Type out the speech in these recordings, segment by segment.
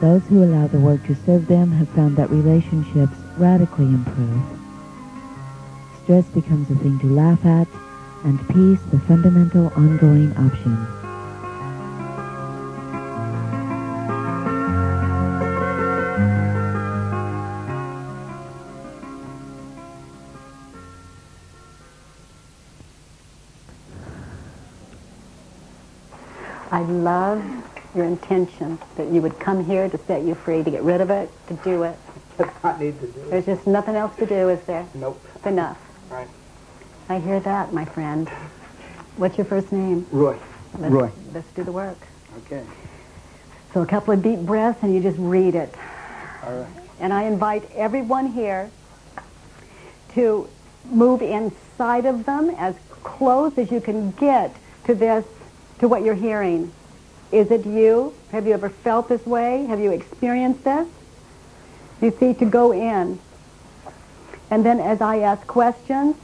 Those who allow the work to serve them have found that relationships radically improve. Stress becomes a thing to laugh at, and peace the fundamental ongoing option. Intention that you would come here to set you free, to get rid of it, to do it. I need to do There's just nothing else to do, is there? Nope. It's enough. Right. I hear that, my friend. What's your first name? Roy. Let's, Roy. Let's do the work. Okay. So a couple of deep breaths and you just read it. All right. And I invite everyone here to move inside of them as close as you can get to this, to what you're hearing. Is it you? Have you ever felt this way? Have you experienced this? You see, to go in. And then as I ask questions,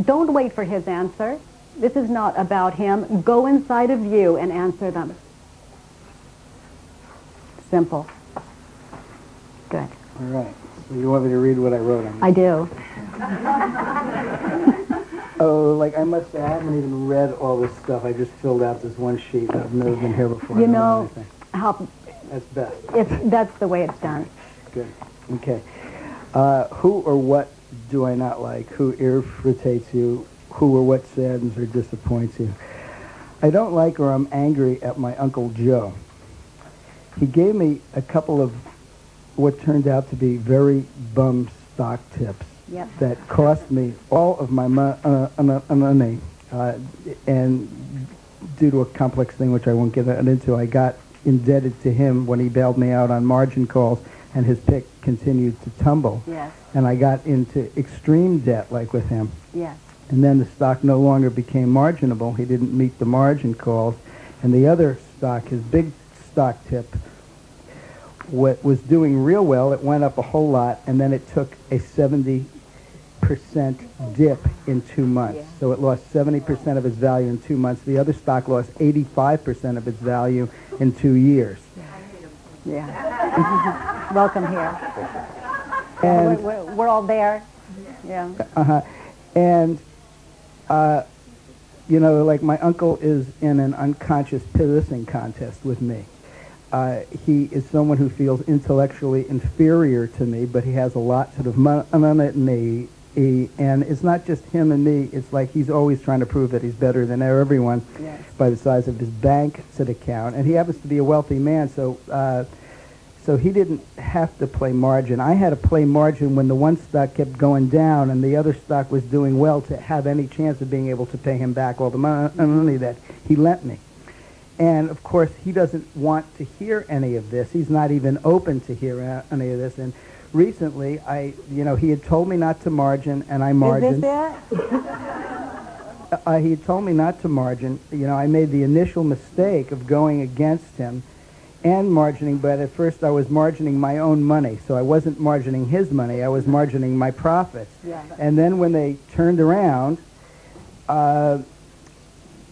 don't wait for his answer. This is not about him. Go inside of you and answer them. Simple. Good. All right. So you want me to read what I wrote on I do. Oh, like I must I haven't even read all this stuff. I just filled out this one sheet. I've never been here before. You know how That's best. it's that's the way it's done. Good. Okay. Uh, who or what do I not like? Who irritates you? Who or what saddens or disappoints you? I don't like or I'm angry at my Uncle Joe. He gave me a couple of what turned out to be very bum stock tips Yep. that cost me all of my uh, uh, uh, money. Uh, and due to a complex thing which I won't get into, I got indebted to him when he bailed me out on margin calls, and his pick continued to tumble. Yes. And I got into extreme debt, like with him. Yes. And then the stock no longer became marginable. He didn't meet the margin calls. And the other stock, his big stock tip, what was doing real well. It went up a whole lot, and then it took a 70% dip in two months. Yeah. So it lost 70% of its value in two months. The other stock lost 85% of its value in two years. Yeah. Welcome here. And we're, we're, we're all there. Yeah. Uh-huh. And, uh, you know, like my uncle is in an unconscious pissing contest with me. Uh, he is someone who feels intellectually inferior to me, but he has a lot sort of money. And it's not just him and me. It's like he's always trying to prove that he's better than everyone Yes. by the size of his bank account. And he happens to be a wealthy man, so uh, so he didn't have to play margin. I had to play margin when the one stock kept going down and the other stock was doing well to have any chance of being able to pay him back all the money that he lent me. And of course, he doesn't want to hear any of this. He's not even open to hear any of this. And recently, I, you know, he had told me not to margin, and I margined. Is this it? Uh, he had told me not to margin. You know, I made the initial mistake of going against him and margining, but at first I was margining my own money. So I wasn't margining his money, I was margining my profits. Yeah. And then when they turned around, uh,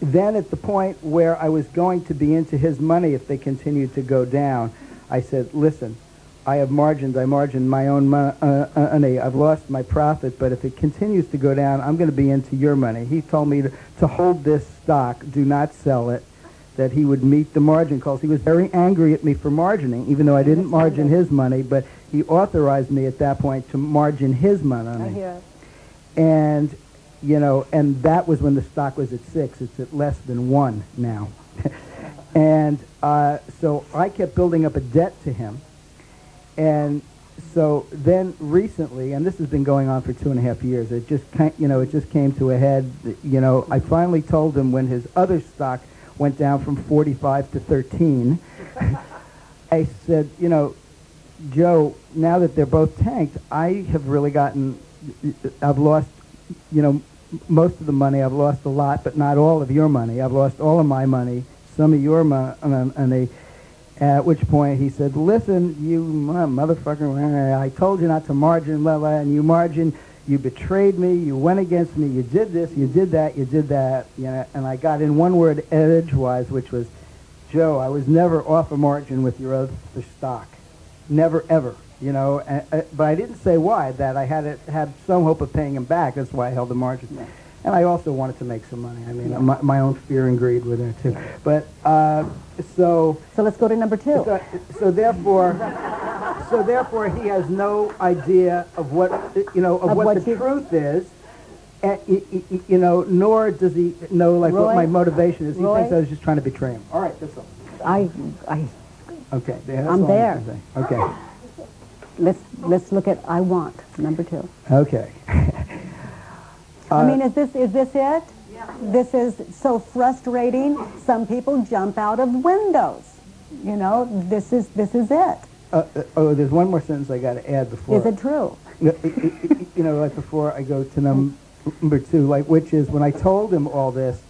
then at the point where I was going to be into his money if they continued to go down, I said, listen, I have margined, I margined my own uh, uh, money. I've lost my profit, but if it continues to go down, I'm going to be into your money. He told me to, to hold this stock, do not sell it, that he would meet the margin calls. He was very angry at me for margining, even though I didn't margin his money, but he authorized me at that point to margin his money I hear and you know, and that was when the stock was at six. It's at less than one now, and uh, so I kept building up a debt to him, and so then recently, and this has been going on for two and a half years. It just, you know, it just came to a head. You know, I finally told him when his other stock went down from 45 to 13. I said, you know, Joe, now that they're both tanked, I have really gotten, I've lost, you know, most of the money. I've lost a lot, but not all of your money. I've lost all of my money, some of your money. At which point he said, listen, you motherfucker, I told you not to margin, blah, blah, and you margin, you betrayed me, you went against me, you did this, you did that, you did that. You know, and I got in one word edgewise, which was, Joe, I was never off a margin with your other stock. Never, ever. You know, and, uh, but I didn't say why, that I had, it, had some hope of paying him back. That's why I held the margin. And I also wanted to make some money. I mean, yeah. my, my, own fear and greed were there too. But uh, so. So let's go to number two. So, so therefore, so therefore, he has no idea of what you know of, of what, what, the truth is. And, you know, nor does he know like Roy, what my motivation is. He Roy, thinks I was just trying to betray him. All right, that's all. I, I. Okay, I'm there. Okay. Let's let's look at I want number two. Okay. Uh, I mean, is this is this it? Yeah. This is so frustrating. Some people jump out of windows. You know, this is this is it. Uh, uh, oh, there's one more sentence I got to add before. Is it true? You know, like before I go to num number two, like which is when I told him all this,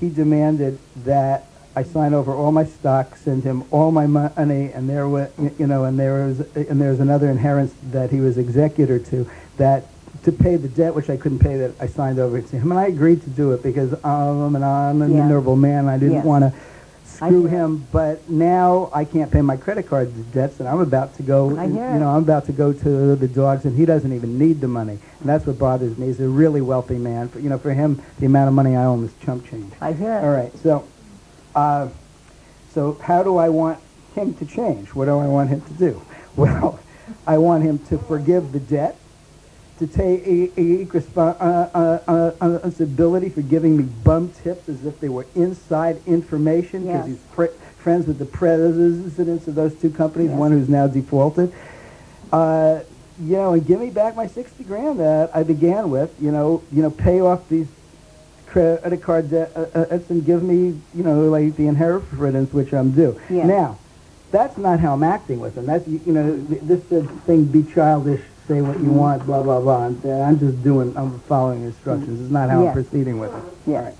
he demanded that I sign over all my stock, send him all my money, and there was, you know, and there was, and there's another inheritance that he was executor to that to pay the debt, which I couldn't pay, that I signed over to him. And I agreed to do it because I'm an, I'm a yeah. miserable man. I didn't yes. want to screw him. But now I can't pay my credit card debts, and I'm about to go. I hear you know, I'm about to go to the dogs, and he doesn't even need the money. And that's what bothers me. He's a really wealthy man. For, you know, for him, the amount of money I owe him is chump change. I hear. All right. So, uh, so how do I want him to change? What do I want him to do? Well, I want him to forgive the debt to take responsibility for giving me bum tips as if they were inside information because yes. he's fr- friends with the presidents of those two companies, yes. one who's now defaulted. Uh, you know, and give me back my 60 grand that I began with, you know, you know, pay off these credit card debts and give me, you know, like the inheritance which I'm due. Yes. Now, that's not how I'm acting with them. That's, you know, this thing be childish say what you want, blah, blah, blah. And I'm just doing, I'm following instructions. It's not how yes. I'm proceeding with it. Yes.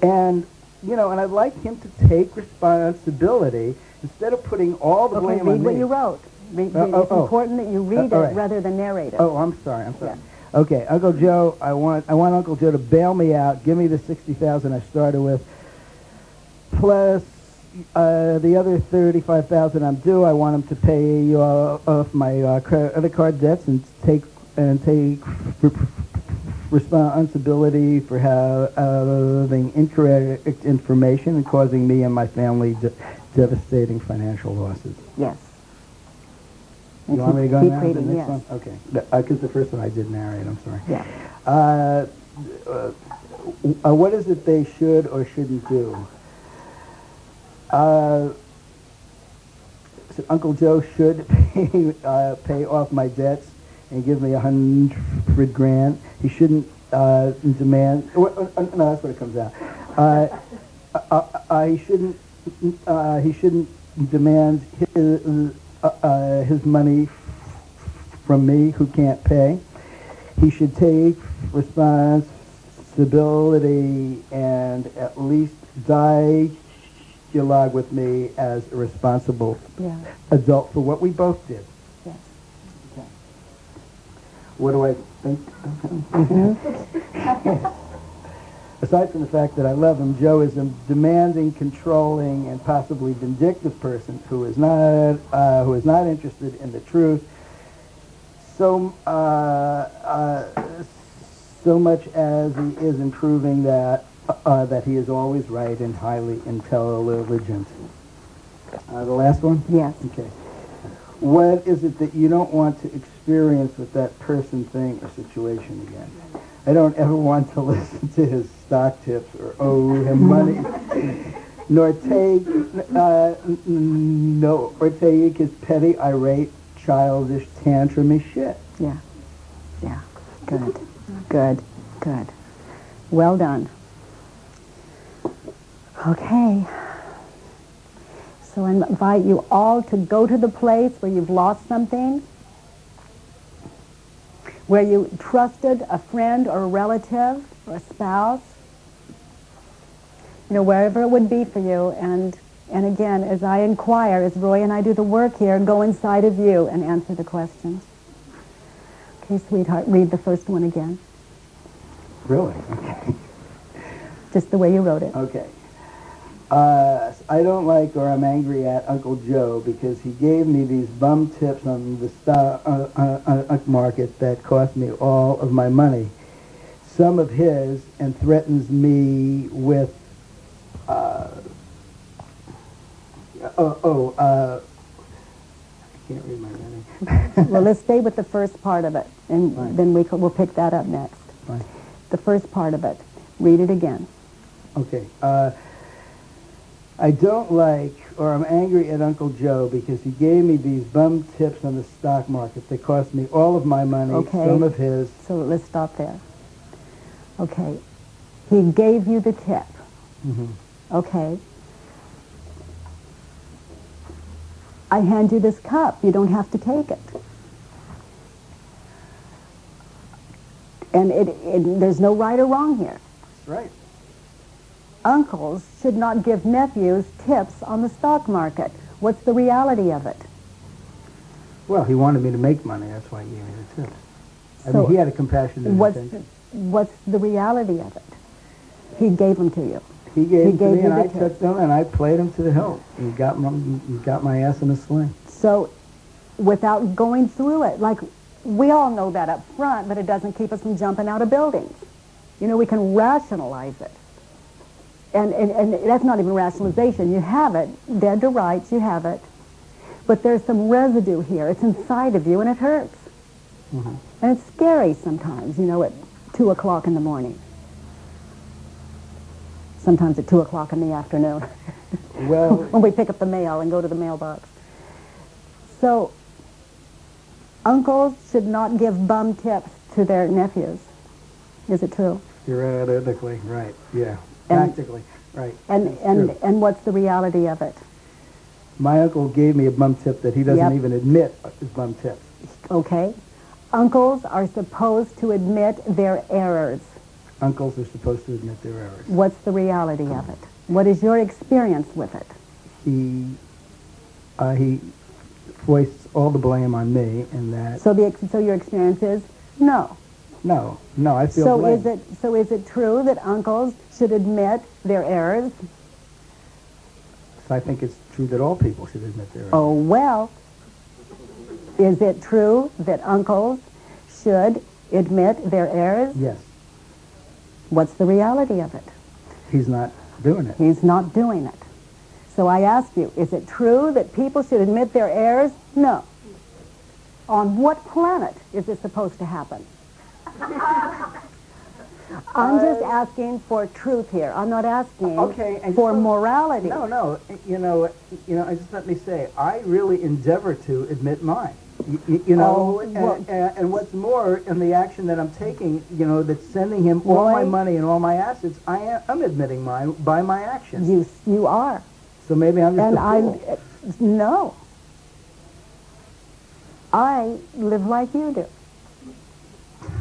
And, you know, and I'd like him to take responsibility instead of putting all the okay, blame read on what you wrote. Read, uh, oh, it's oh. important that you read uh, right. it rather than narrate it. Oh, I'm sorry. I'm sorry. Yeah. Okay, Uncle Joe, I want I want Uncle Joe to bail me out. Give me the sixty thousand I started with, plus uh, the other thirty-five thousand I'm due, I want him to pay uh, off my uh, credit card debts and take and take responsibility for having incorrect information and causing me and my family de devastating financial losses. Yes. You want me to go now to the next yes. one? Okay. Because uh, the first one I did narrate. I'm sorry. Yeah. Uh, uh, what is it they should or shouldn't do? Uh, so Uncle Joe should pay, uh, pay off my debts and give me a hundred grand. He shouldn't uh, demand. Uh, no, that's what it comes out. Uh, uh, he shouldn't. he shouldn't demand his, his money from me, who can't pay. He should take responsibility and at least die dialogue with me as a responsible yeah. adult for what we both did. Yes. Okay. What do I think? Mm-hmm. Aside from the fact that I love him, Joe is a demanding, controlling, and possibly vindictive person who is not uh, who is not interested in the truth. So uh, uh, so much as he is improving that uh, that he is always right and highly intelligent. Uh, the last one? Yes. Okay. What is it that you don't want to experience with that person, thing, or situation again? I don't ever want to listen to his stock tips or owe him money, nor take uh, no, or take his petty, irate, childish, tantrumy shit. Yeah, yeah, good, good, good. Well done. Okay. So I invite you all to go to the place where you've lost something, where you trusted a friend or a relative or a spouse, you know, wherever it would be for you. And, and again, as I inquire, as Roy and I do the work here, go inside of you and answer the questions. Okay, sweetheart, read the first one again, Really? Okay. just the way you wrote it. Okay. Uh, I don't like or I'm angry at Uncle Joe because he gave me these bum tips on the stock uh, uh, uh, market that cost me all of my money. Some of his and threatens me with. Uh, oh, oh uh, I can't read my writing. well, let's stay with the first part of it, and Fine. then we will pick that up next. Fine. The first part of it. Read it again. Okay. I don't like, or I'm angry at Uncle Joe because he gave me these bum tips on the stock market that cost me all of my money, Okay. some of his. So let's stop there. Okay. He gave you the tip. Mhm. Okay. I hand you this cup. You don't have to take it. And it, it, there's no right or wrong here. That's right. Uncles should not give nephews tips on the stock market. What's the reality of it? Well, he wanted me to make money. That's why he gave me the tips. I So mean, he had a compassionate What's intention. what's the reality of it? He gave them to you. He gave he them to me, and the I tips. took them, and I played them to the hilt. And got my, got my ass in a sling. So, without going through it, like we all know that up front, but it doesn't keep us from jumping out of buildings. You know, we can rationalize it. And, and, and that's not even rationalization. You have it, dead to rights, you have it. But there's some residue here. It's inside of you, and it hurts. Mhm. And it's scary sometimes, you know, at 2 o'clock in the morning. Sometimes at 2 o'clock in the afternoon. Well, when we pick up the mail and go to the mailbox. So, uncles should not give bum tips to their nephews. Is it true? theoretically, right. Yeah. And- Practically, right. And and and what's the reality of it? My uncle gave me a bum tip that he doesn't Yep. even admit is bum tips. Okay, uncles are supposed to admit their errors. Uncles are supposed to admit their errors. What's the reality of it? What is your experience with it? He, uh, he foists all the blame on me in that. So the ex- so your experience is no. No, no, I feel So blame. is it so is it true that uncles should admit their errors? So I think it's true that all people should admit their errors. Oh, well, is it true that uncles should admit their errors? Yes, What's the reality of it? he's not doing it. He's not doing it. So I ask you, is it true that people should admit their errors? No. On what planet is this supposed to happen? I'm just asking for truth here. I'm not asking Okay, for so- morality. No, no, you know, you know. I just let me say, I really endeavor to admit mine. You, you, know, Oh, and, well- and, and what's more, in the action that I'm taking, you know, that's sending him all my money and all my assets, I am I'm admitting mine by my actions. You, you are. so maybe I'm just And a I'm, uh, no. I live like you do.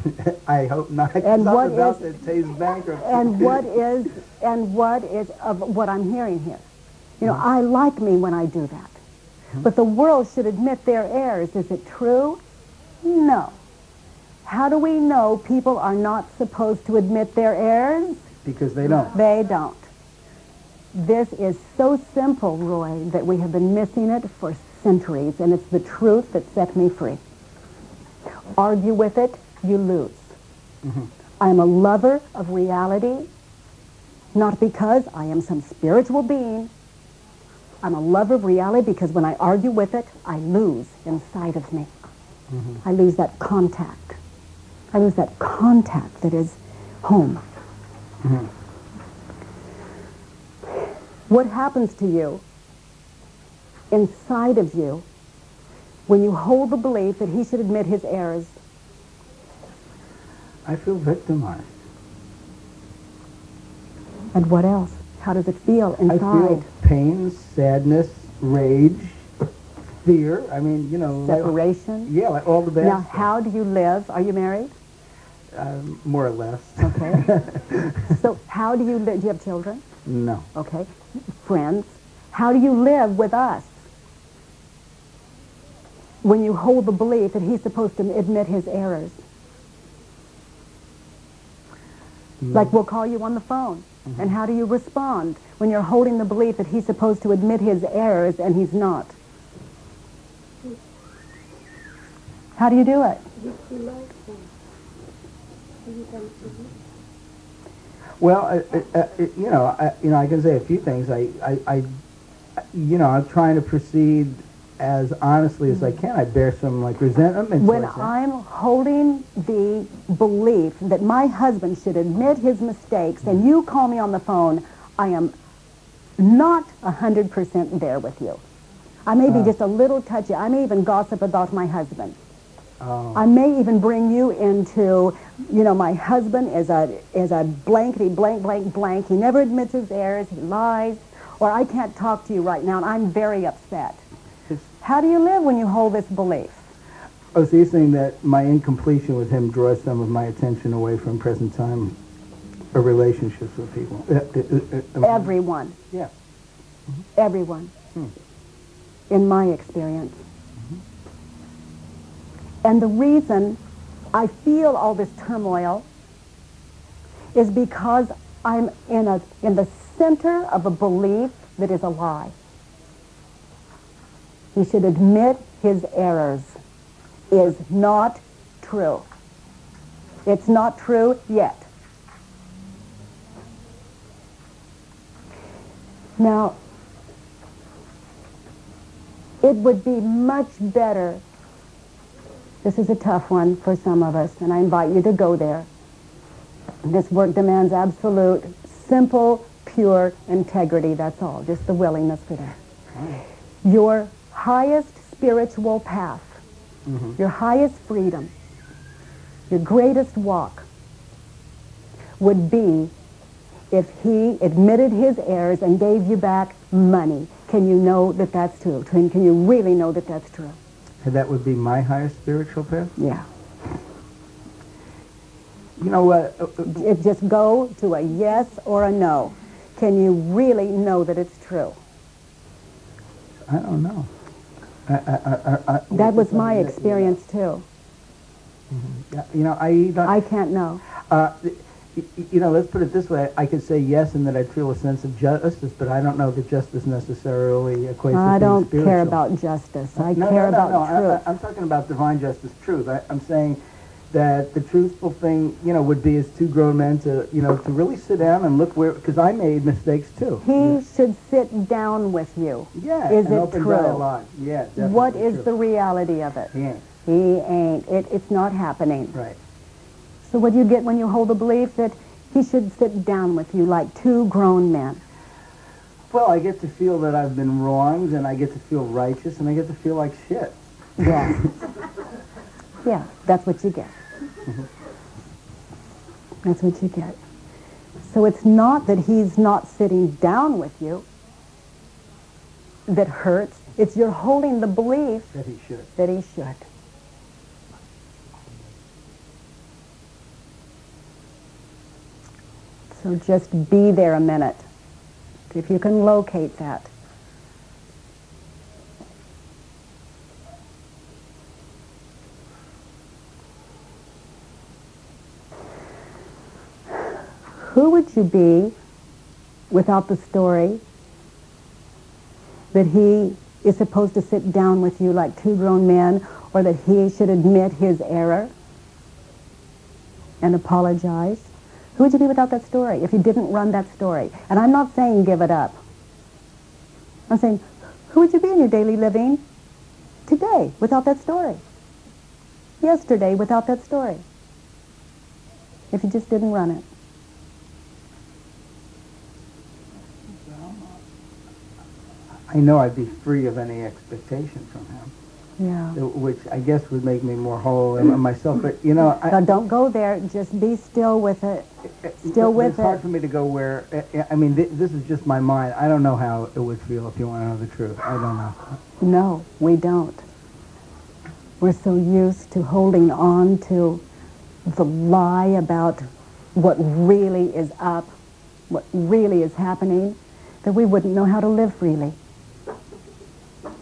I hope not. And what about is- to taste bankruptcy. And what is, and what is of what I'm hearing here? You know, I like me when I do that. Hmm. But the world should admit their errors. Is it true? No. How do we know people are not supposed to admit their errors? because they don't. They don't. This is so simple, Roy, that we have been missing it for centuries, and it's the truth that set me free. Argue with it, you lose. I'm a lover of reality, not because I am some spiritual being. I'm a lover of reality because when I argue with it, I lose inside of me. I lose that contact. I lose that contact that is home. What happens to you inside of you when you hold the belief that he should admit his errors? I feel victimized. And what else? How does it feel inside? I feel pain, sadness, rage, fear. I mean, you know, like- Separation. yeah, like all the bad Now, stuff. how do you live? Are you married? Um, more or less. Okay. so how do you live? Do you have children? No. Okay. Friends. How do you live with us? When you hold the belief that he's supposed to admit his errors. Like we'll call you on the phone. And how do you respond when you're holding the belief that he's supposed to admit his errors and he's not? How do you do it? Well, uh, uh, uh, you know, I, you know, I can say a few things. I, I, I, you know, I'm trying to proceed as honestly as I can. I bear some like resentment. When. I'm holding the belief that my husband should admit his mistakes and you call me on the phone, I am not 100% there with you. I may be Ah. just a little touchy. I may even gossip about my husband. Oh. I may even bring you into, you know, my husband is a is a blankety blank blank blank. He never admits his errors. He lies. Or I can't talk to you right now, and I'm very upset. How do you live when you hold this belief? Oh, so you're saying that my incompletion with him draws some of my attention away from present time or relationships with people? Uh, uh, uh, uh, Everyone. Yeah. Everyone. Hmm. In my experience. And the reason I feel all this turmoil is because I'm in a in the center of a belief that is a lie. He should admit his errors is not true. It's not true yet. Now, it would be much better. This is a tough one for some of us, and I invite you to go there. This work demands absolute, simple, pure integrity. That's all, just the willingness for that. Your highest spiritual path, Mhm. your highest freedom, your greatest walk would be if he admitted his errors and gave you back money. Can you know that that's true? Can, can you really know that that's true? And that would be my highest spiritual path? Yeah. You know what? Uh, uh, just go to a yes or a no. Can you really know that it's true? I don't know. I, I, That was my experience too. yeah. You know, I don't. I can't know. Uh, you know, let's put it this way. I could say yes and that I'd feel a sense of justice, but I don't know that justice necessarily equates I being don't spiritual. care about justice. I no, care no, no, about no. Truth. I, I'm talking about divine justice, truth. I, I'm saying that the truthful thing, you know, would be as two grown men to, you know, to really sit down and look where, because I made mistakes too. he should sit down with you. yeah, is it true? dialogue. Yeah, What is true. the reality of it? He ain't. He ain't. It, it's not happening. Right. So what do you get when you hold the belief that he should sit down with you like two grown men? Well, I get to feel that I've been wronged, and I get to feel righteous, and I get to feel like shit. Yeah. yeah, that's what you get. Mm-hmm. That's what you get. So it's not that he's not sitting down with you that hurts. It's you're holding the belief That he should. that he should. So just be there a minute. If you can locate that. Who would you be without the story that he is supposed to sit down with you like two grown men or that he should admit his error and apologize? Who would you be without that story if you didn't run that story? And I'm not saying give it up. I'm saying, who would you be in your daily living today without that story? Yesterday without that story? If you just didn't run it. I know I'd be free of any expectation from him. Yeah. Uh, which I guess would make me more whole in myself. But you know, I, So don't go there. Just be still with it. Still with it. it's hard for me to go where. I- I mean, th- this is just my mind. I don't know how it would feel if you want to know the truth. I don't know. No, we don't. We're so used to holding on to the lie about what really is up, what really is happening, that we wouldn't know how to live freely.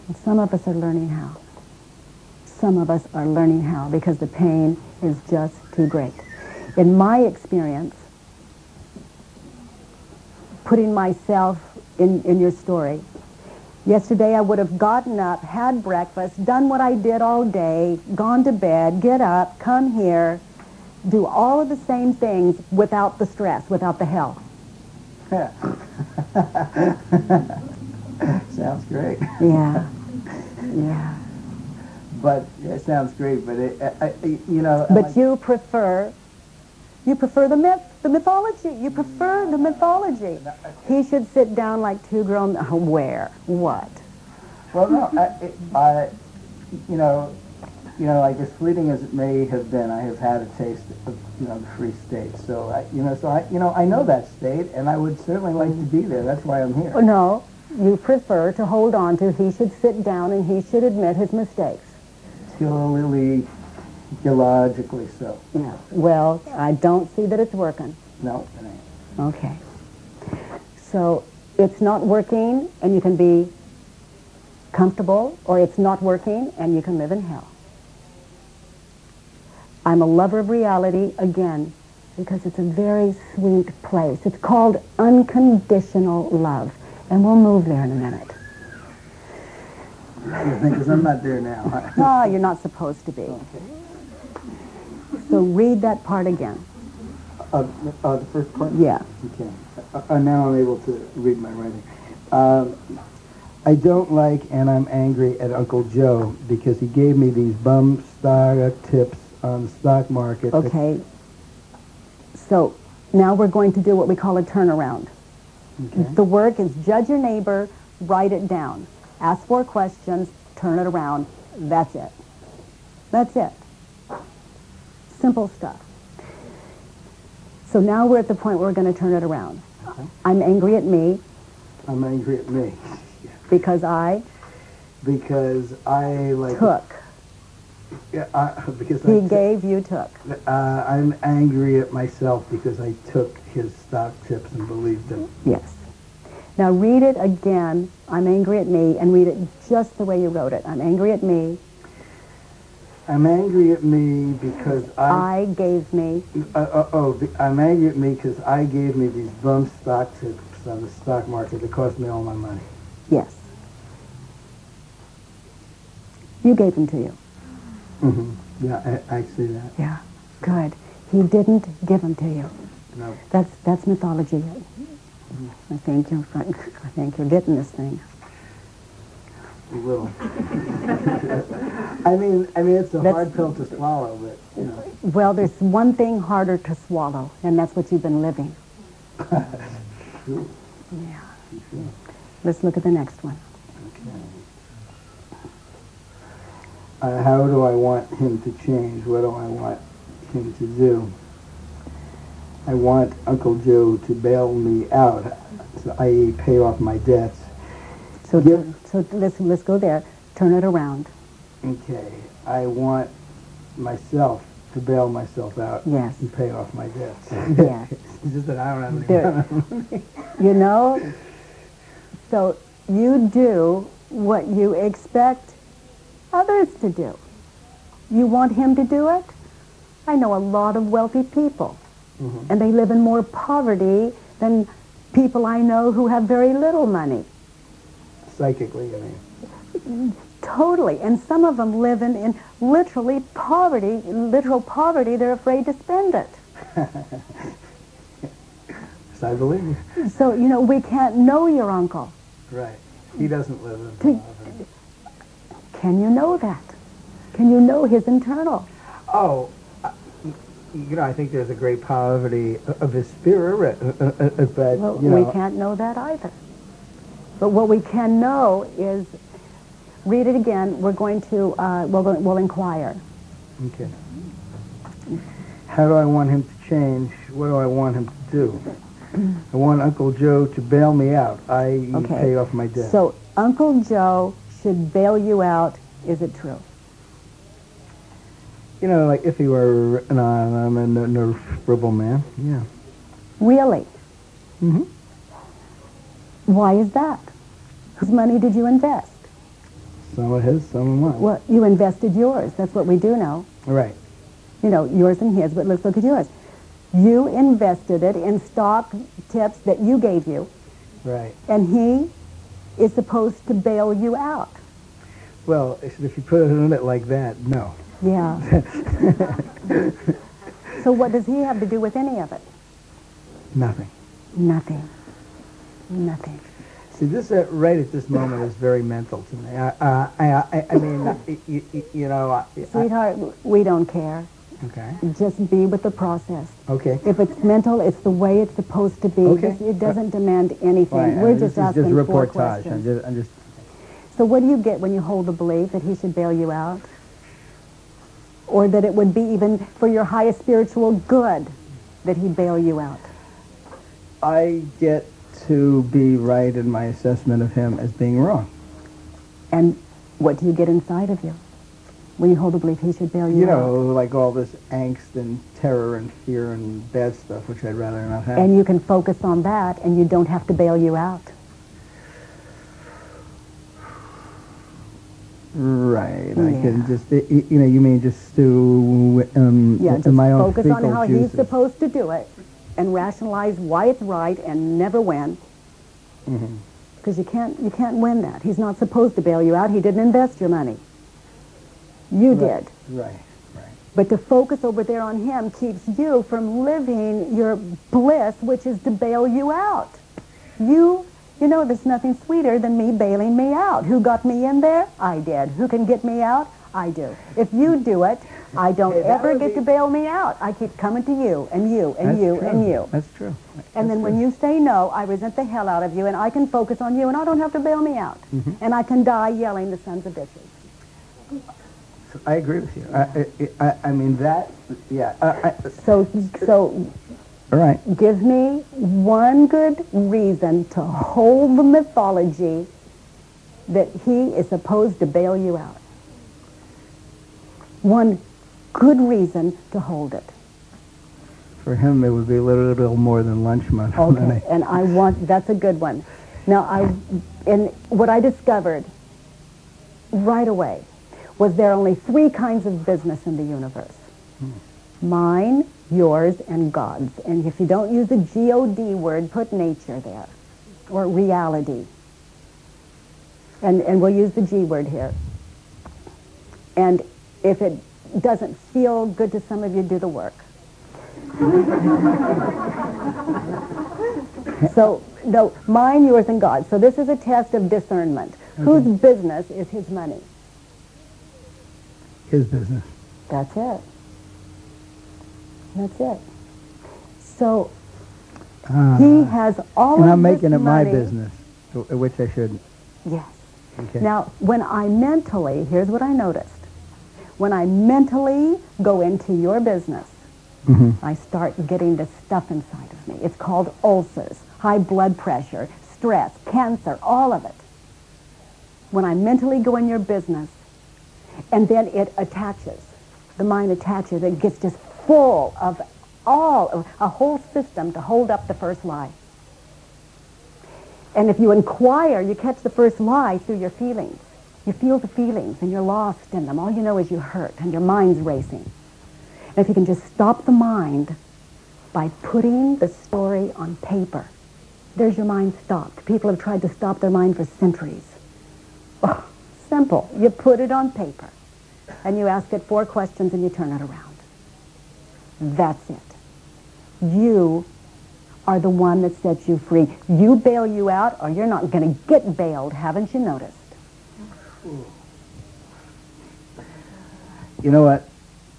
And some of us are learning how. Some of us are learning how because the pain is just too great. In my experience, putting myself in, in your story, Yesterday I would have gotten up, had breakfast, done what I did all day, gone to bed, get up, come here, do all of the same things without the stress, without the hell. Sounds great. Yeah. Yeah. But it sounds great. But it, I, I, you know. But like- you prefer, you prefer the myth, the mythology. You prefer the mythology. He should sit down like two grown, where? What? Well, no, I, I, you know, you know, like as fleeting as it may have been, I have had a taste of, you know, the free state. So, I, you know, so I, you know, I know that state, and I would certainly like to be there. That's why I'm here. Oh, no, you prefer to hold on to he should sit down and he should admit his mistakes. Purely illogically so. Yeah. Well, I don't see that it's working. No, it ain't. Okay. So it's not working and you can be comfortable, or it's not working and you can live in hell. I'm a lover of reality again because it's a very sweet place. It's called unconditional love. And we'll move there in a minute. Because I'm not there now. Ah, you're not supposed to be. So read that part again. Uh, uh, the first part? Yeah. Okay. Uh, uh, now I'm able to read my writing. Um, I don't like and I'm angry at Uncle Joe because he gave me these bum stock tips on the stock market. Okay. So now we're going to do what we call a turnaround. Okay. The work is judge your neighbor, write it down. Ask four questions, turn it around. That's it. That's it. Simple stuff. So now we're at the point where we're going to turn it around. Okay. I'm angry at me I'm angry at me because I because I like took. Yeah, I, because He I gave, you took. uh, I'm angry at myself because I took his stock tips and believed them. Yes. Now read it again. I'm angry at me, and read it just the way you wrote it. I'm angry at me. I'm angry at me because I I gave me. Uh, uh, oh, I'm angry at me because I gave me these bum stock tips on the stock market that cost me all my money. Yes. You gave them to you. Mm-hmm. Yeah, I, I see that. Yeah. Good. He didn't give them to you. No, That's that's mythology. I thank you. For, I thank you for getting this thing. We will. I mean, I mean, it's a That's- hard pill to swallow, but you know. Well, there's one thing harder to swallow, and that's what you've been living. True. Yeah. Let's look at the next one. Okay. Uh, how do I want him to change? What do I want him to do? I want Uncle Joe to bail me out, so i.e. pay off my debts. So, so let's let's go there. Turn it around. Okay, I want myself to bail myself out Yes. and pay off my debts. Yes. it's just that I don't have any There- money. You know. So you do what you expect others to do. You want him to do it. I know a lot of wealthy people, Mhm. and they live in more poverty than people I know who have very little money. Psychically, I mean. Totally. And some of them live in, in literally poverty, literal poverty. They're afraid to spend it. Yes, I believe. So, you know, we can't know your uncle. Right. He doesn't live in poverty. Can you know that? Can you know his internal? Oh, you know, I think there's a great poverty of his spirit, uh, uh, uh, but, Well, you know, we can't know that either. But what we can know is read it again. We're going to, uh, we'll, we'll inquire. Okay. How do I want him to change? What do I want him to do? I want Uncle Joe to bail me out. I Okay. pay off my debt. So Uncle Joe should bail you out. Is it true? You know, like if he were an I'm a nervable man. Yeah. Really? Mm-hmm. Why is that? Whose money did you invest? Some of his, some of mine. Well, you invested yours. That's what we do know. Right. You know, yours and his, but let's look at yours. You invested it in stock tips that you gave you, Right. and he is supposed to bail you out. Well, if if you put it in it like that, no. Yeah. so what does he have to do with any of it? Nothing. Nothing. Nothing. See, this uh, right at this moment is very mental to me. I, uh, I, I, I mean, you, you know, I, Sweetheart, we don't care. okay, Just be with the process. okay. If it's mental, it's the way it's supposed to be. Okay. Just- It doesn't demand anything. We're just asking just four reportage. questions. I'm just, I'm just, So what do you get when you hold the belief that he should bail you out? Or that it would be even for your highest spiritual good that he'd bail you out? I get to be right in my assessment of him as being wrong. And what do you get inside of you when you hold the belief he should bail you, You out? know, like all this angst and terror and fear and bad stuff, which I'd rather not have. And you can focus on that and you don't have to bail you out. Right. I can just, y- you know, you mean just to um, Yeah, just my own focus on how juices. he's supposed to do it and rationalize why it's right and never win. Because you can't, you can't win that. He's not supposed to bail you out. He didn't invest your money. You Right. did. Right. Right. But to focus over there on him keeps you from living your bliss, which is to bail you out. You, you know, there's nothing sweeter than me bailing me out. Who got me in there? I did. Who can get me out? I do. If you do it, I don't Hey, ever get be- to bail me out. I keep coming to you and you and That's you true. and you. That's true. That's And then when you say no, I resent the hell out of you, and I can focus on you, and I don't have to bail me out. Mm-hmm. And I can die yelling the sons of bitches. I agree with you. I, I, I, I mean that. Yeah. I, I, So, so all right. give me one good reason to hold the mythology that he is supposed to bail you out. One good reason to hold it. For him, it would be a little, little more than lunch money. Okay, and I want, that's a good one. Now, I, and what I discovered right away was there are only three kinds of business in the universe. Hmm. Mine, yours, and God's. And if you don't use the G-O-D word, put nature there, or reality. And, and we'll use the G word here. And if it doesn't feel good to some of you, do the work. So, no, mine, yours, and God. So this is a test of discernment. Whose business is his money? His business. That's it. That's it. So Ah. he has all and of I'm making it my business, which I shouldn't. Yes. Okay. Now, when I mentally, here's what I noticed. When I mentally go into your business, Mhm. I start getting this stuff inside of me. It's called ulcers, high blood pressure, stress, cancer, all of it. When I mentally go in your business, and then it attaches, the mind attaches, it gets just full of all, a whole system to hold up the first lie. And if you inquire, you catch the first lie through your feelings. You feel the feelings and you're lost in them. All you know is you hurt and your mind's racing. And if you can just stop the mind by putting the story on paper, there's your mind stopped. People have tried to stop their mind for centuries. Oh, simple. You put it on paper and you ask it four questions and you turn it around. That's it. You are the one that sets you free. You bail you out or you're not going to get bailed, haven't you noticed? You know what?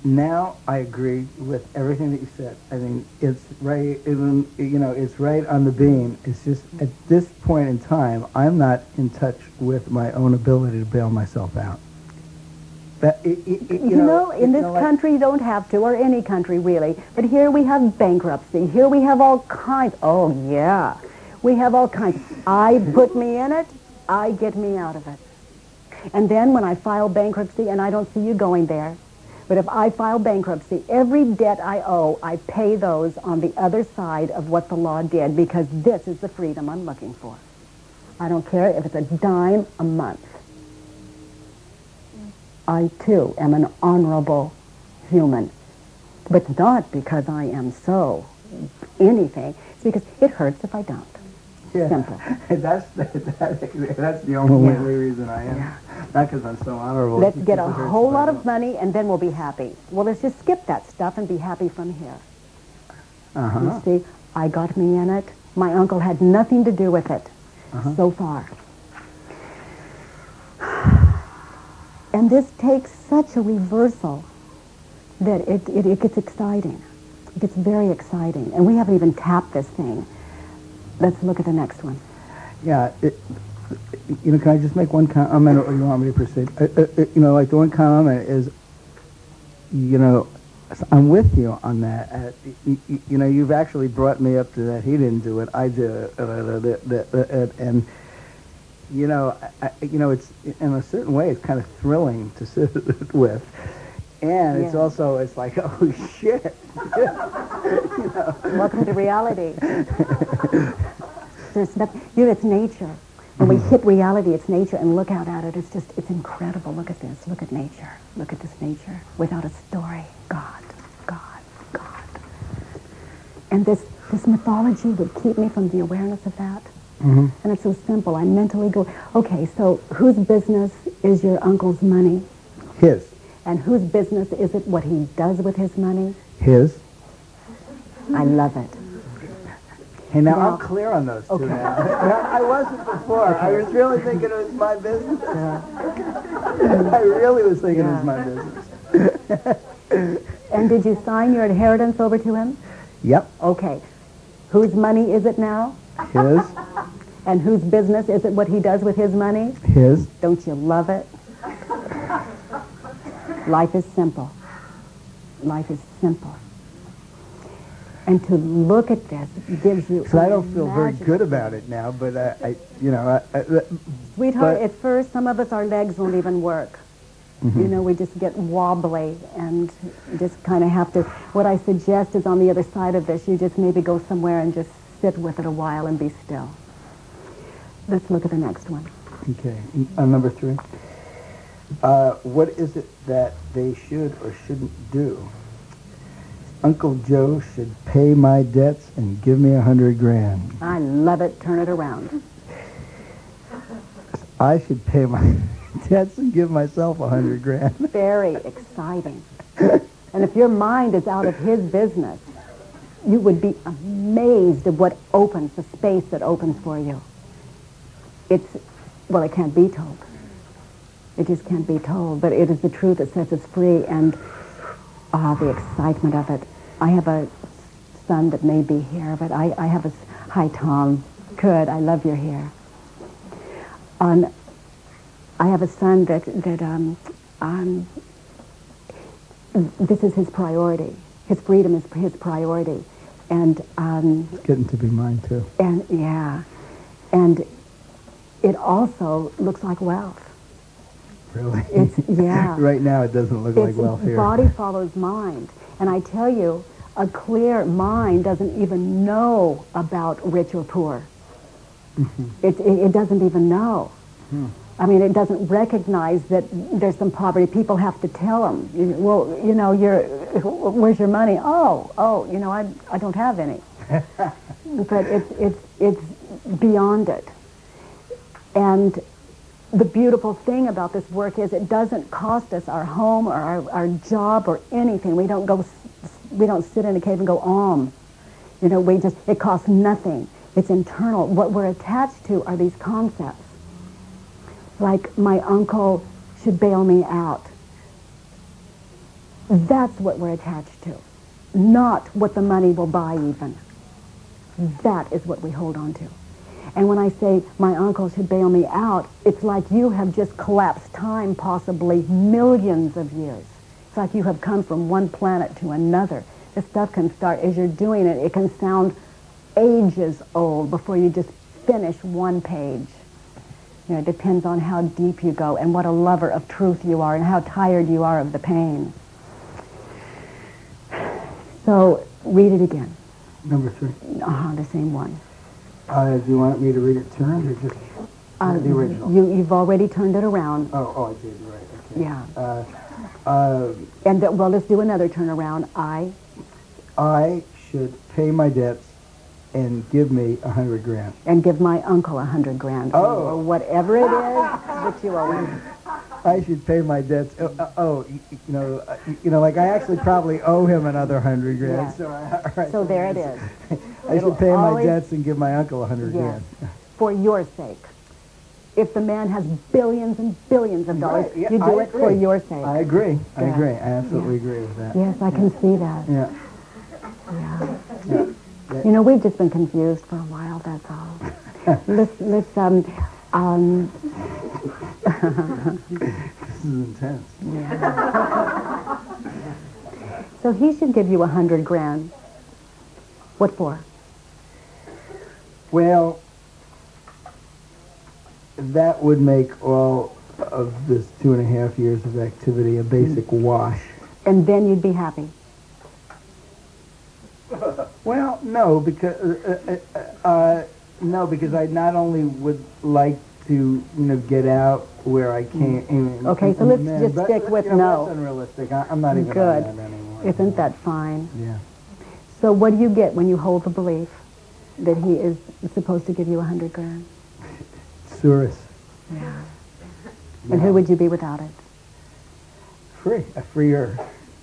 now I agree with everything that you said. I mean, it's right, even, you know, it's right on the beam. It's just at this point in time, I'm not in touch with my own ability to bail myself out. But it, it, it, You, know, in this know, country you don't have to, or any country really. But here we have bankruptcy. Here we have all kinds. Oh, yeah. We have all kinds. I put me in it, I get me out of it. And then when I file bankruptcy, and I don't see you going there, but if I file bankruptcy, every debt I owe, I pay those on the other side of what the law did because this is the freedom I'm looking for. I don't care if it's a dime a month. I too am an honorable human. But not because I am so anything. It's because it hurts if I don't. Yeah. Simple. that's, that, that's the only Yeah. reason I am. Yeah. Not because I'm so honorable. Let's get a because it hurts whole lot of money and then we'll be happy. Well, let's just skip that stuff and be happy from here. Uh-huh. You see, I got me in it. My uncle had nothing to do with it Uh-huh. so far. And this takes such a reversal that it, it, it gets exciting. It gets very exciting. And we haven't even tapped this thing. Let's look at the next one. Yeah, it, you know, can I just make one comment, or you want me to proceed? Uh, uh, uh, you know, like the one comment is, you know, I'm with you on that. You, you know, you've actually brought me up to that. He didn't do it. I did it. And you know, I, you know, it's in a certain way, it's kind of thrilling to sit with. And it's also, it's like, oh shit. Welcome to reality. There's nothing, you know, it's nature. When we mm-hmm. hit reality, it's nature, and look out at it. It's just, it's incredible. Look at this. Look at nature. Look at this nature without a story. God, God, God. And this, this mythology would keep me from the awareness of that. Mhm. And it's so simple. I mentally go, okay, so whose business is your uncle's money? His. And whose business is it what he does with his money? His. I love it. Hey, now Now- I'm clear on those two Okay. now. I wasn't before. I was really thinking it was my business. I really was thinking it was my business. And did you sign your inheritance over to him? Yep, Okay. Whose money is it now? His, And whose business is it what he does with his money? his. Don't you love it? Life is simple. Life is simple. And to look at this gives you. So I don't feel very good about it now, but I, I you know, I, I, Sweetheart, at first, some of us, our legs won't even work. Mm-hmm. You know, we just get wobbly and just kind of have to. What I suggest is on the other side of this, you just maybe go somewhere and just sit with it a while and be still. Let's look at the next one. okay, on number three. Uh, what is it that they should or shouldn't do? Uncle Joe should pay my debts and give me a hundred grand. I love it. Turn it around. I should pay my debts and give myself a hundred grand. Very exciting. And if your mind is out of his business, you would be amazed at what opens, the space that opens for you. It's, well, it can't be told. It just can't be told, but it is the truth that sets us free, and ah, the excitement of it. I have a son that may be here, but I, I have a, hi Tom, good, I love your hair. Um, I have a son that, that um, um, this is his priority. His freedom is his priority. And, um, Getting to be mine too. and yeah, and it also looks like wealth. Really? It's, yeah. right now it doesn't look like It's welfare. body follows mind. And I tell you, a clear mind doesn't even know about rich or poor. It, it, it doesn't even know. I mean, it doesn't recognize that there's some poverty. People have to tell them, well, you know, you're, where's your money? Oh, oh, you know, I, I don't have any. but it's, it's, it's beyond it. And the beautiful thing about this work is it doesn't cost us our home or our, our job or anything. We don't go, we don't sit in a cave and go, om. You know, we just, it costs nothing. It's internal. What we're attached to are these concepts. Like my uncle should bail me out. That's what we're attached to, not what the money will buy even. That is what we hold on to. And when I say my uncle should bail me out, it's like you have just collapsed time possibly millions of years. It's like you have come from one planet to another. This stuff can start, as you're doing it, it can sound ages old before you just finish one page. You know, it depends on how deep you go and what a lover of truth you are and how tired you are of the pain. So read it again. Number three. Uh-huh, the same one. Uh, do you want me to read it turned or just Uh, the original? You, you've already turned it around. Oh, oh, I did, right, okay. Yeah. Uh, uh, And, th- well, let's do another turnaround. I, I should pay my debts and give me a hundred grand. and give my uncle a hundred grand. Oh. Or whatever it is that you owe him. I should pay my debts. Oh, uh, oh you know, uh, you know, like I actually probably owe him another hundred grand. Yeah. So, I, right. So there it is. I it'll should pay my debts and give my uncle a hundred Yes. grand. For your sake. If the man has billions and billions of dollars, Right, yeah, you do I it for your sake. I agree. I agree. I absolutely agree with that. yes, I can see that. Yeah. Yeah. You know, we've just been confused for a while, that's all. let's, let's, um, um, This is intense. so he should give you a hundred grand. What for? Well, that would make all of this two and a half years of activity a basic wash. And then you'd be happy. Well, no, because uh, uh, uh, no, because I not only would like to you know get out where I can't and- Okay, so let's just stick you with know, no. That's unrealistic. I, I'm not even Good. that anymore. Isn't that fine? Yeah. So what do you get when you hold the belief that he is supposed to give you a hundred grand? Surus. Yeah. And who would you be without it? Free. A freer.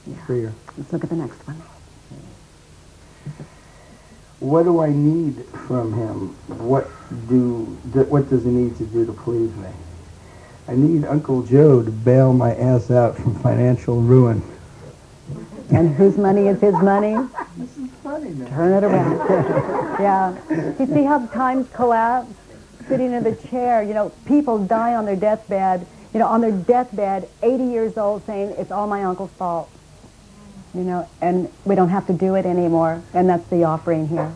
Yeah. Freer. Let's look at the next one. What do I need from him? What do th- what does he need to do to please me? I need Uncle Joe to bail my ass out from financial ruin. And whose money is his money? This is funny, man. Turn it around. yeah. You see how times collapse? Sitting in the chair, you know, people die on their deathbed, you know, on their deathbed, 80 years old, saying, it's all my uncle's fault. You know, and we don't have to do it anymore. And that's the offering here.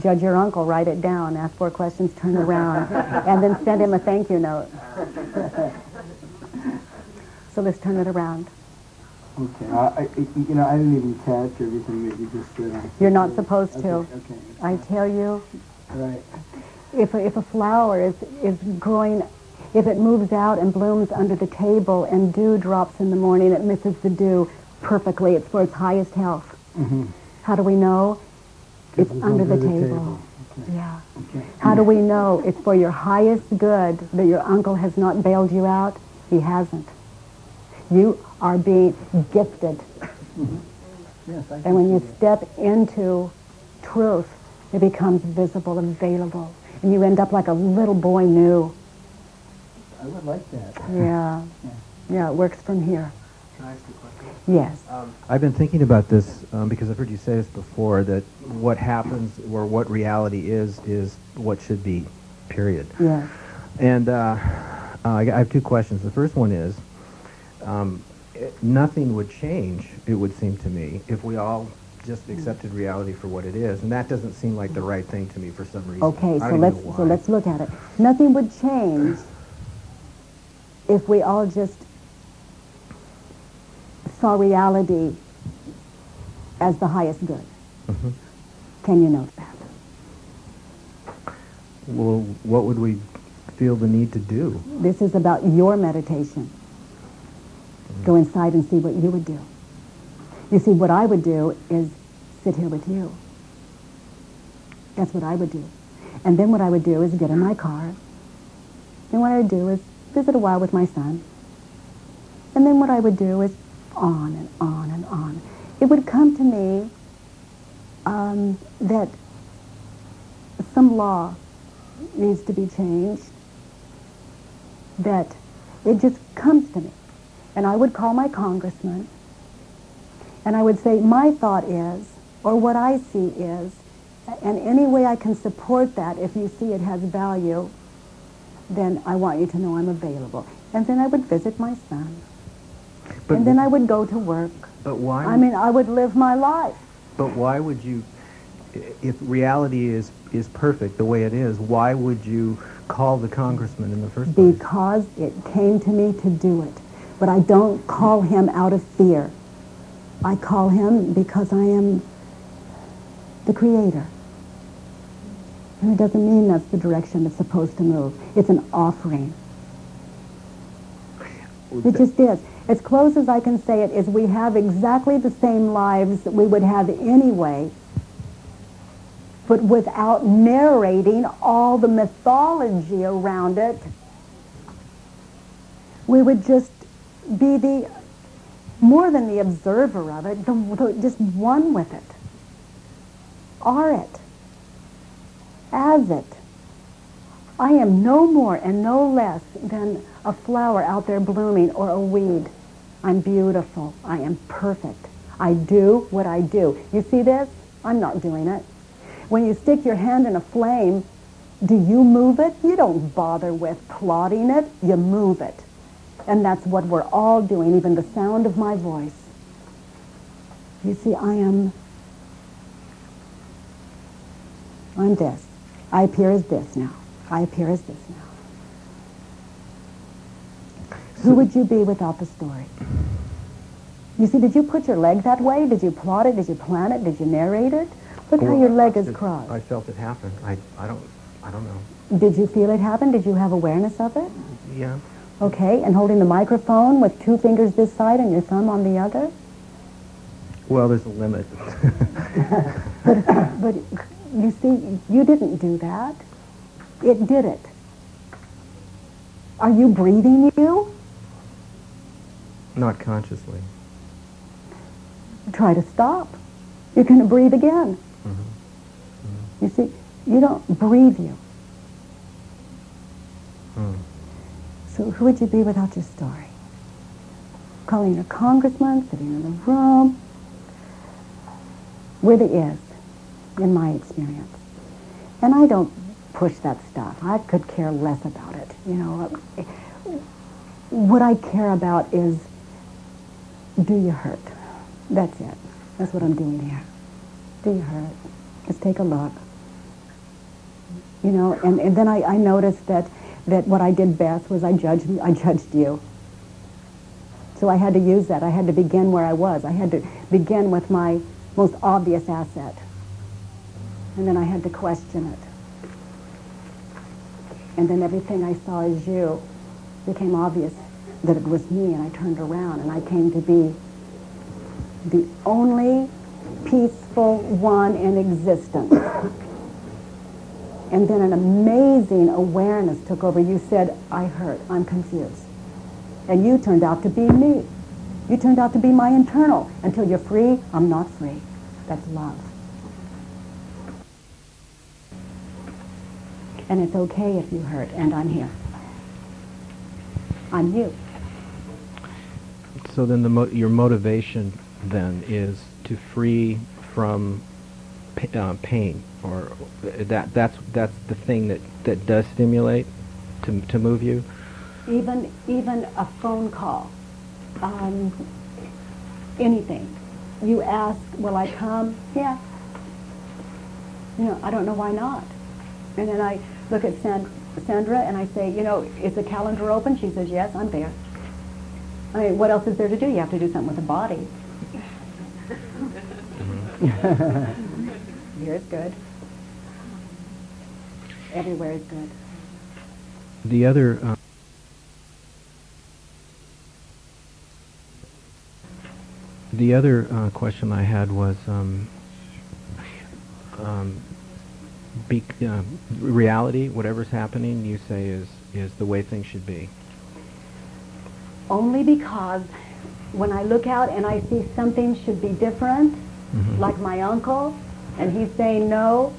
Judge your uncle, write it down, ask four questions, turn around, and then send him a thank you note. So let's turn it around. Okay. I, I, you know, I didn't even catch everything that you just said. You're not supposed to. Okay. okay. I tell you, Right. if a, if a flower is, is growing, if it moves out and blooms under the table and dew drops in the morning, it misses the dew perfectly. It's for its highest health. Mm-hmm. How do we know? It's under, the, the table. table. Okay. Yeah. Okay. How do we know it's for your highest good that your uncle has not bailed you out? He hasn't. You are being gifted. Yes, I And when you that. step into truth, it becomes visible and available. And you end up like a little boy new. I would like that. Yeah. Yeah, it works from here. Can I ask a question? Yes. Um, I've been thinking about this um, because I've heard you say this before, that what happens or what reality is, is what should be, period. Yes. And uh, uh, I I have two questions. The first one is, um, it, nothing would change, it would seem to me, if we all just accepted reality for what it is. And that doesn't seem like the right thing to me for some reason. Okay, so let's so let's look at it. Nothing would change if we all just saw reality as the highest good. Mhm. Can you note that? Well, what would we feel the need to do? This is about your meditation. Go inside and see what you would do. You see, what I would do is sit here with you. That's what I would do. And then what I would do is get in my car. And what I would do is visit a while with my son. And then what I would do is on and on and on. It would come to me um, that some law needs to be changed that it just comes to me. And I would call my congressman And I would say, my thought is, or what I see is, and any way I can support that, if you see it has value, then I want you to know I'm available. And then I would visit my son. But and then I would go to work. But why? I mean, I would live my life. But why would you, if reality is, is perfect the way it is, why would you call the congressman in the first place? Because it came to me to do it. But I don't call him out of fear. I call him because I am the creator. And it doesn't mean that's the direction it's supposed to move. It's an offering. It just is. As close as I can say it is we have exactly the same lives that we would have anyway, but without narrating all the mythology around it. We would just be the, more than the observer of it, the, the, just one with it. Are it. As it. I am no more and no less than a flower out there blooming or a weed. I'm beautiful. I am perfect. I do what I do. You see this? I'm not doing it. When you stick your hand in a flame, do you move it? You don't bother with plotting it. You move it. And that's what we're all doing, even the sound of my voice. You see, I am, I'm this. I appear as this now. I appear as this now. Who would you be without the story? You see, did you put your leg that way? Did you plot it? Did you plan it? Did you narrate it? Look how your leg is crossed. I felt it happen. I, I don't, I don't know. Did you feel it happen? Did you have awareness of it? Yeah. Okay, and holding the microphone with two fingers this side and your thumb on the other? Well, there's a limit. But you see, you didn't do that. It did it. Are you breathing you? Not consciously. Try to stop. You're going to breathe again. Mm-hmm. You see, you don't breathe you. Mm. So who would you be without your story? Calling your congressman, sitting in the room. The is, in my experience. And I don't push that stuff. I could care less about it. You know, what I care about is, do you hurt? That's it. That's what I'm doing here. Do you hurt? Let's take a look. You know, and, and then I, I noticed that, that what I did best was I judged, I judged you. So I had to use that. I had to begin where I was. I had to begin with my most obvious asset. And then I had to question it. And then everything I saw as you became obvious that it was me, and I turned around, and I came to be the only peaceful one in existence. And then an amazing awareness took over. You said, I hurt, I'm confused. And you turned out to be me. You turned out to be my internal. Until you're free, I'm not free. That's love. And it's okay if you hurt, and I'm here. I'm you. So then the mo- your motivation then is to free from pa- uh, pain, or that that's that's the thing that, that does stimulate to to move you. even even a phone call, um, anything. You ask, "Will I come?" Yeah. You know, I don't know why not. And then I look at San- Sandra and I say, "You know, is the calendar open?" She says, "Yes, I'm there." I mean, what else is there to do? You have to do something with the body. Here is good. Everywhere is good. The other. Uh, The other uh, question I had was um, um, be, uh, reality, whatever's happening, you say is, is the way things should be. Only because when I look out and I see something should be different, Mhm. like my uncle, and he's saying no,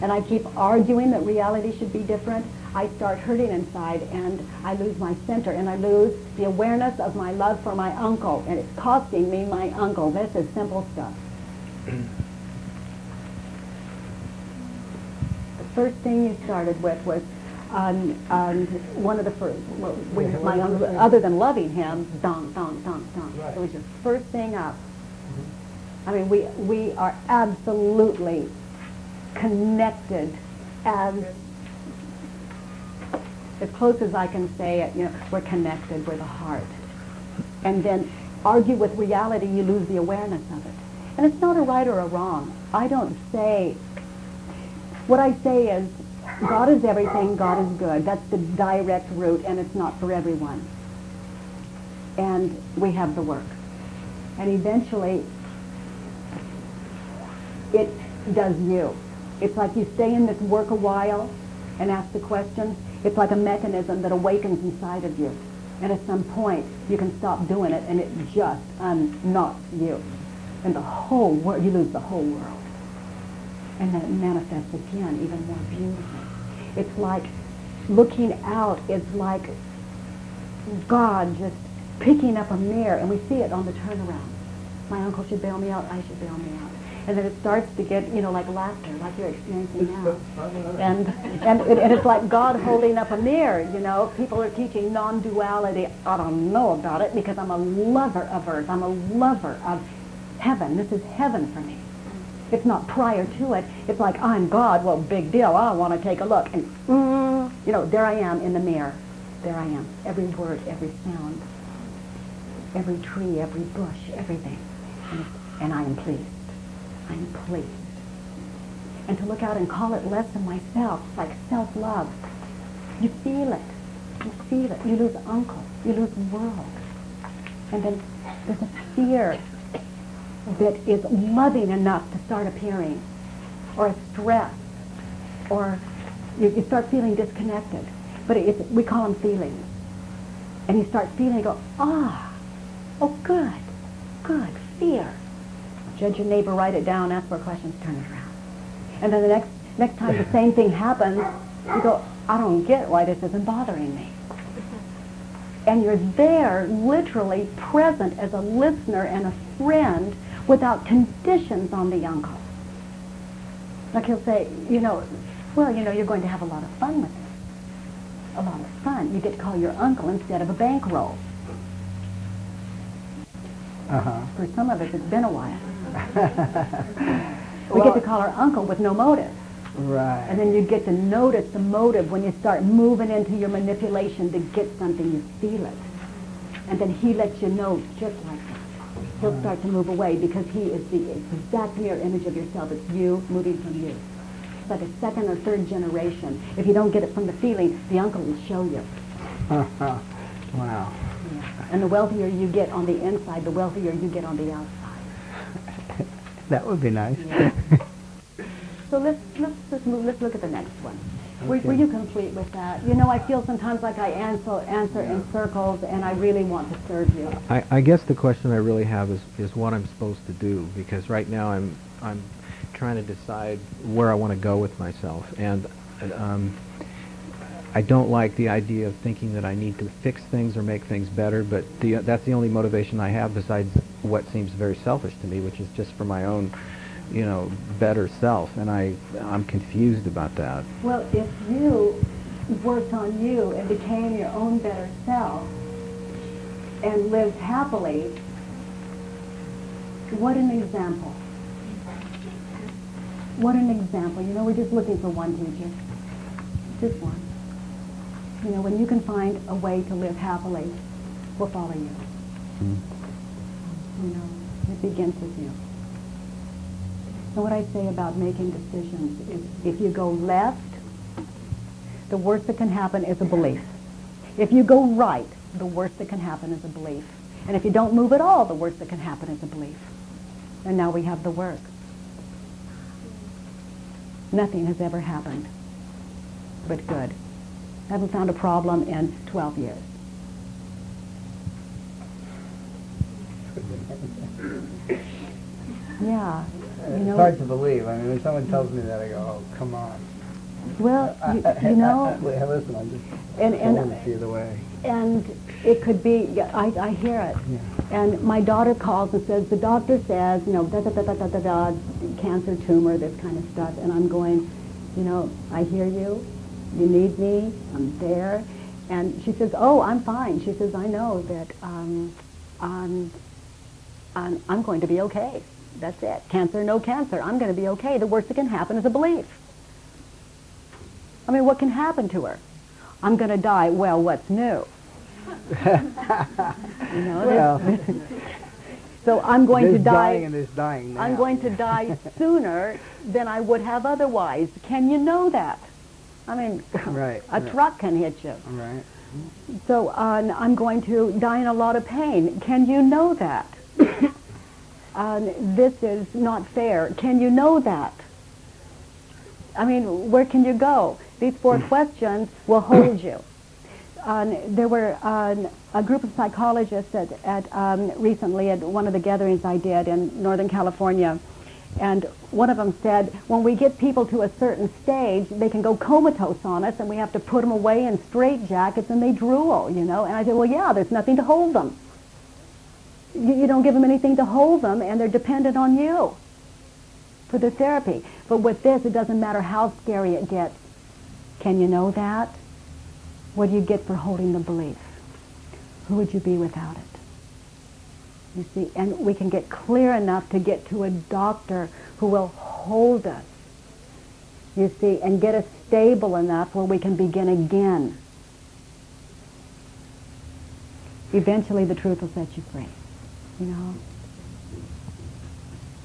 and I keep arguing that reality should be different, I start hurting inside and I lose my center and I lose the awareness of my love for my uncle and it's costing me my uncle. This is simple stuff. the first thing you started with was um, um, one of the first, well, we, Yeah, my uncle, other than loving him, dong, dong, dong, dong. Right. It was your first thing up. I mean, we, we are absolutely connected as as close as I can say it, you know, we're connected with the heart. And then argue with reality, you lose the awareness of it. And it's not a right or a wrong. I don't say, what I say is, God is everything, God is good. That's the direct route, and it's not for everyone. And we have the work. And eventually, it does you. It's like you stay in this work a while and ask the questions. It's like a mechanism that awakens inside of you. And at some point, you can stop doing it and it just unknocks you. And the whole world, you lose the whole world. And then it manifests again even more beautifully. It's like looking out is like God just picking up a mirror and we see it on the turnaround. My uncle should bail me out, I should bail me out. And then it starts to get, you know, like laughter, like you're experiencing now. And, and, it- and it's like God holding up a mirror, you know. People are teaching non-duality. I don't know about it because I'm a lover of earth. I'm a lover of heaven. This is heaven for me. It's not prior to it. It's like, I'm God. Well, big deal. I want to take a look. And, mm, you know, there I am in the mirror. There I am. Every word, every sound, every tree, every bush, everything. And, and I am pleased. I am pleased. And to look out and call it less than myself, like self-love. You feel it. You feel it. You lose uncle. You lose world. And then there's a fear that is loving enough to start appearing, or a stress, or you, you start feeling disconnected. But it's, we call them feelings. And you start feeling, you go, ah, oh, good, good, fear. Judge your neighbor, write it down, ask four questions, turn it around. And then the next, next time the same thing happens, you go, I don't get why this isn't bothering me. And you're there, literally present as a listener and a friend without conditions on the uncle. Like he'll say, you know, well, you know, you're going to have a lot of fun with this. A lot of fun. You get to call your uncle instead of a bankroll. Uh-huh. For some of us, it's been a while. we get to call our uncle with no motive. Right. And then you get to notice the motive when you start moving into your manipulation to get something, you feel it. And then he lets you know just like that. He'll start to move away because he is the exact mirror image of yourself. It's you moving from you. It's like a second or third generation. If you don't get it from the feeling, the uncle will show you. wow. Yeah. And the wealthier you get on the inside, the wealthier you get on the outside. That would be nice. So let's let's let's, move, let's look at the next one. Were, were you complete with that? You know, I feel sometimes like I answer answer in circles, and I really want to serve you. I, I guess the question I really have is, is what I'm supposed to do because right now I'm I'm trying to decide where I want to go with myself and um, I don't like the idea of thinking that I need to fix things or make things better but the, that's the only motivation I have besides what seems very selfish to me which is just for my own you know better self and I I'm confused about that. Well, if you worked on you and became your own better self and lived happily, what an example. What an example. You know, we're just looking for one teacher. Just one. You know, when you can find a way to live happily, we'll follow you. Hmm. You know, it begins with you. And what I say about making decisions is if you go left, the worst that can happen is a belief. If you go right, the worst that can happen is a belief. And if you don't move at all, the worst that can happen is a belief. And now we have the work. Nothing has ever happened but good. I haven't found a problem in 12 years. Yeah. You It's know, hard to believe. I mean, when someone tells me that, I go, oh, come on. Well, you, you know, Hey, listen, I'm just and and going the way. and it could be. I I hear it. Yeah. And my daughter calls and says the doctor says you know da da da da da da da cancer tumor this kind of stuff, and I'm going, you know, I hear you. You need me. I'm there. And she says, oh, I'm fine. She says, I know that um, I'm, I'm, I'm going to be okay. That's it. Cancer, no cancer. I'm going to be okay. The worst that can happen is a belief. I mean, what can happen to her? I'm going to die. Well, what's new? you know, Well, so I'm going to die. dying and there's dying now. I'm going to die sooner than I would have otherwise. Can you know that? I mean, Right, a right. truck can hit you. Right. So uh, I'm going to die in a lot of pain. Can you know that? uh, this is not fair. Can you know that? I mean, where can you go? These four questions will hold you. Um, there were um, a group of psychologists at, at um, recently at one of the gatherings I did in Northern California, and one of them said, when we get people to a certain stage, they can go comatose on us, and we have to put them away in straitjackets, and they drool, you know. And I said, well, yeah, there's nothing to hold them. You, you don't give them anything to hold them, and they're dependent on you for their therapy. But with this, it doesn't matter how scary it gets. Can you know that? What do you get for holding the belief? Who would you be without it? You see, and we can get clear enough to get to a doctor who will hold us. You see, and get us stable enough where we can begin again. Eventually, the truth will set you free. You know,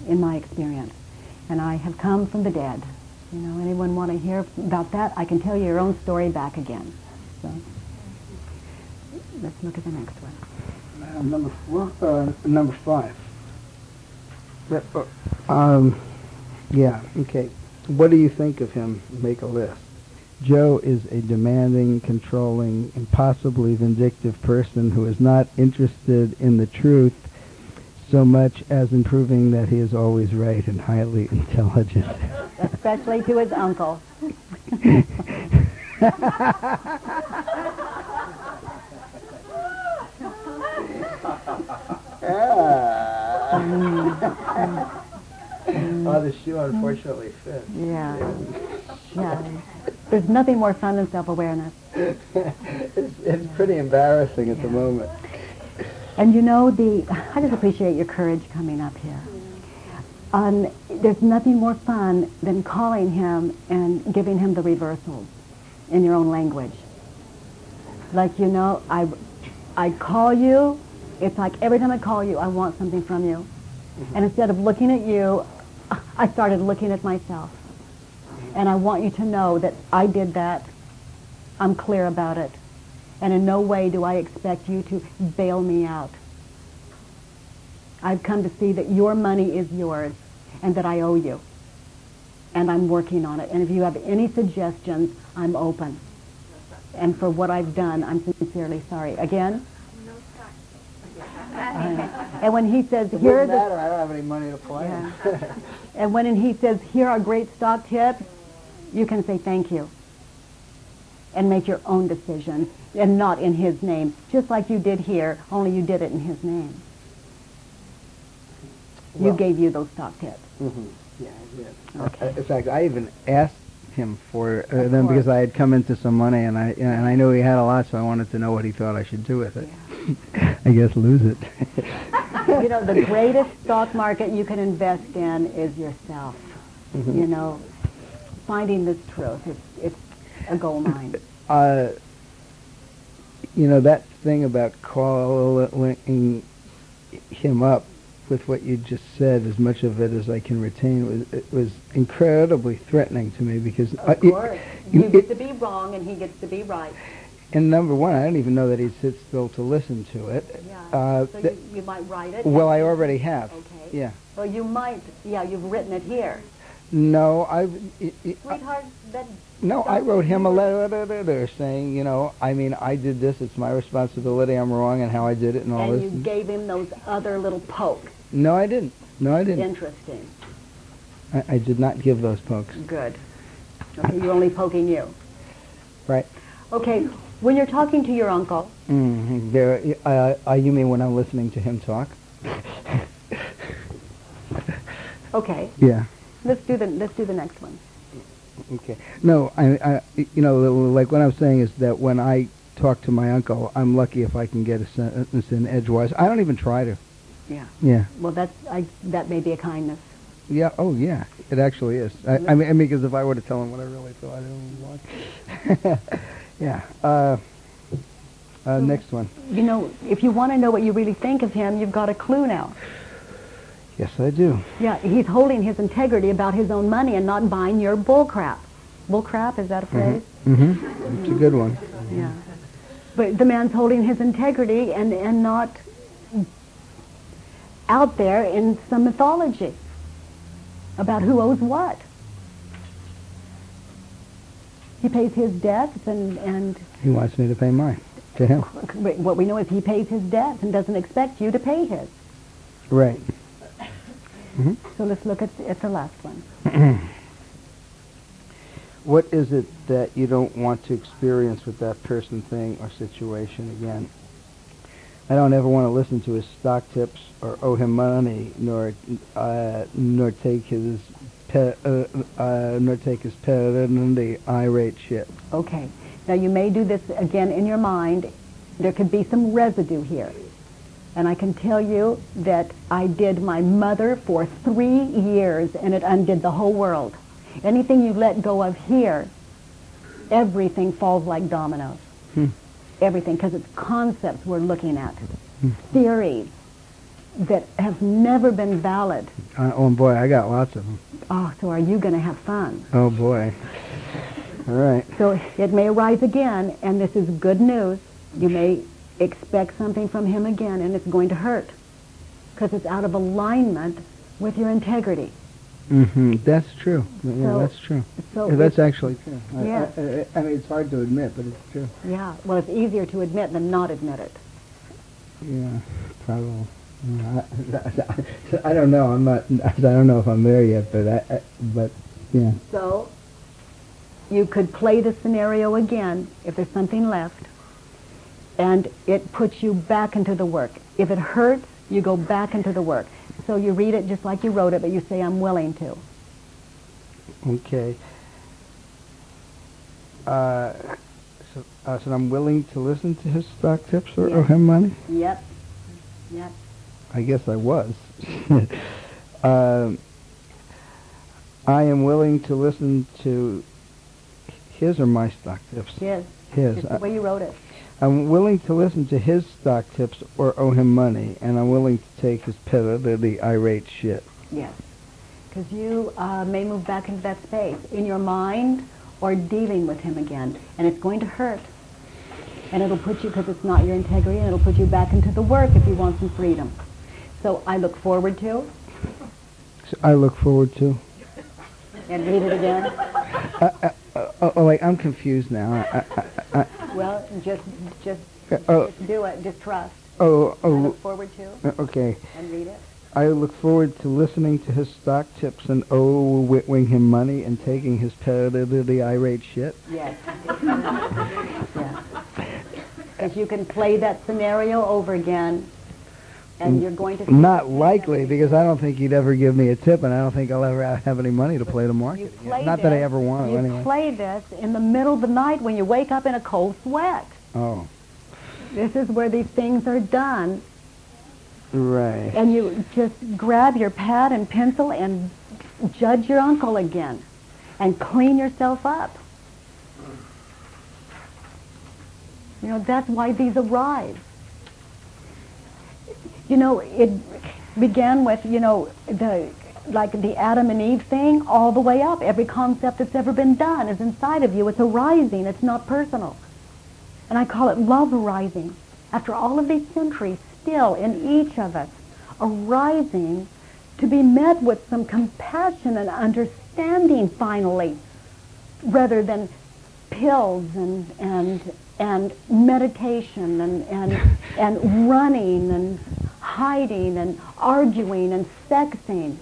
in my experience, and I have come from the dead. You know, anyone want to hear about that? I can tell you your own story back again. So, let's look at the next one. Uh, number four, uh, number five. Yeah, uh, Um, yeah, okay. What do you think of him? Make a list. Joe is a demanding, controlling, impossibly vindictive person who is not interested in the truth so much as in proving that he is always right and highly intelligent. Especially to his uncle. oh, the shoe unfortunately fits. Yeah. Yeah. There's nothing more fun than self-awareness. it's, it's pretty embarrassing at the moment. And you know, the I just appreciate your courage coming up here. Um, there's nothing more fun than calling him and giving him the reversals in your own language. Like, you know, I, I call you, it's like every time I call you, I want something from you. And instead of looking at you, I started looking at myself. And I want you to know that I did that. I'm clear about it. And in no way do I expect you to bail me out. I've come to see that your money is yours and that I owe you. And I'm working on it. And if you have any suggestions, I'm open. And for what I've done, I'm sincerely sorry. Again? Uh, and when he says, It here are doesn't the matter. I don't have any money to play. Yeah. And when he says, here are great stock tips, you can say thank you. And make your own decision, and not in his name. Just like you did here, only you did it in his name. you gave you those stock tips. Mm-hmm. Yeah, I did. Okay. Uh, In fact, I even asked him for uh, them because. I had come into some money and I and I knew he had a lot, so I wanted to know what he thought I should do with it. I guess lose it. you know, the greatest stock market you can invest in is yourself. Mm-hmm. You know, finding this truth, it's a gold mine. uh, you know that thing about calling him up with what you just said, as much of it as I can retain, was it was incredibly threatening to me because Of it- course. it- You it- get to be wrong and he gets to be right. and number one, I don't even know that he'd sit still to listen to it. Yeah. Uh, so you, you might write it. well, I already have. Okay. Yeah. Well, you might, yeah, you've written it here. No, I. Sweetheart, that... no, I wrote him a letter saying, you know, I mean, I did this. It's my responsibility. I'm wrong, and how I did it, and all And this. you gave him those other little pokes. no, I didn't. No, I didn't. Interesting. I, I did not give those pokes. Good. Okay, you're only poking you. Right. Okay, when you're talking to your uncle, Mm-hmm. There, uh, uh, you mean when I'm listening to him talk? okay, Yeah. Let's do the let's do the next one. Okay. No, I, I, you know, like what I'm saying is that when I talk to my uncle, I'm lucky if I can get a sentence in edgewise. I don't even try to. Yeah. Yeah. Well, that's I that may be a kindness. Yeah. Oh, yeah. It actually is. I, I mean, I mean, because if I were to tell him what I really thought, I don't want. yeah. Uh, uh, next one. You know, if you want to know what you really think of him, you've got a clue now. Yes, I do. Yeah, he's holding his integrity about his own money and not buying your bull crap. Bull crap, is that a phrase? Mm-hmm. It's a good one. Yeah. But the man's holding his integrity and, and not out there in some mythology about who owes what. He pays his debts and, and He wants me to pay mine to him. what we know is he pays his debts and doesn't expect you to pay his. Right. So let's look at, at the last one. What is it that you don't want to experience with that person, thing, or situation again? I don't ever want to listen to his stock tips or owe him money, nor uh, nor take his pe- uh, uh, nor take his petty irate shit. Okay. Now you may do this again in your mind. There could be some residue here. And I can tell you that I did my mother for three years and it undid the whole world. Anything you let go of here, everything falls like dominoes. Hmm. Everything, because it's concepts we're looking at. Theories that have never been valid. Uh, oh boy, I got lots of them. Oh, so are you going to have fun? Oh boy. All right. So it may arise again, and this is good news. You may expect something from him again, and it's going to hurt because it's out of alignment with your integrity. Mm-hmm. That's true. Yeah, that's true. So Yeah, that's actually true. I- Yeah. I, I, I mean, it's hard to admit, but it's true. yeah. Well, it's easier to admit than not admit it. Yeah, probably. Yeah, I, I don't know. I'm not. I don't know if I'm there yet, but I, I but yeah. So you could play the scenario again if there's something left, and it puts you back into the work. If it hurts, you go back into the work. So you read it just like you wrote it, but you say, I'm willing to. Okay. Uh, so, uh, so I'm willing to listen to his stock tips or owe him money. Yep. Yep. I guess I was. um, I am willing to listen to his or my stock tips. His. Just the way you wrote it. I'm willing to listen to his stock tips or owe him money, and I'm willing to take his petty, irate shit. Yes. Because you uh, may move back into that space in your mind or dealing with him again. And it's going to hurt. And it'll put you, because it's not your integrity, and it'll put you back into the work if you want some freedom. So I look forward to, So I look forward to. and read it again. Uh, oh, oh, wait, I'm confused now. I, I, I, Well, just, just, I, oh, just do it. Just trust. oh, I oh, look forward to, uh, okay. and read it. I look forward to listening to his stock tips and owing him money and taking his petty, irate shit. Yes. yeah. If you can play that scenario over again, and you're going to Not likely, because I don't think he'd ever give me a tip, and I don't think I'll ever have any money to play the market. play Not that I ever want to, you anyway. play this in the middle of the night when you wake up in a cold sweat. Oh, This is where these things are done, right. and you just grab your pad and pencil and judge your uncle again, and clean yourself up. You know that's why these arise. You know it began with you know the like the Adam and Eve thing all the way up. Every concept that's ever been done is inside of you. It's arising. It's not personal. And I call it love arising. After all of these centuries, still in each of us, arising to be met with some compassion and understanding finally, rather than pills and and and meditation and and and running and hiding and arguing and sexing.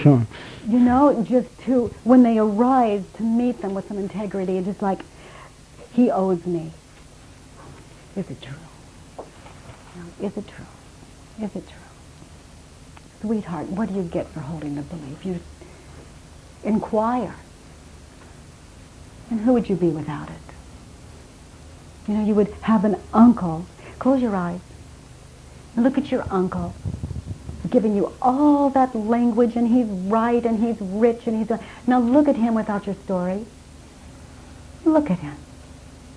Sure. You know, just to, when they arise, to meet them with some integrity, just like, he owes me. Is it true? No, is it true? Is it true? Sweetheart, what do you get for holding the belief? You inquire. And who would you be without it? You know, you would have an uncle. Close your eyes. And look at your uncle giving you all that language and he's right and he's rich and he's... Now look at him without your story. Look at him.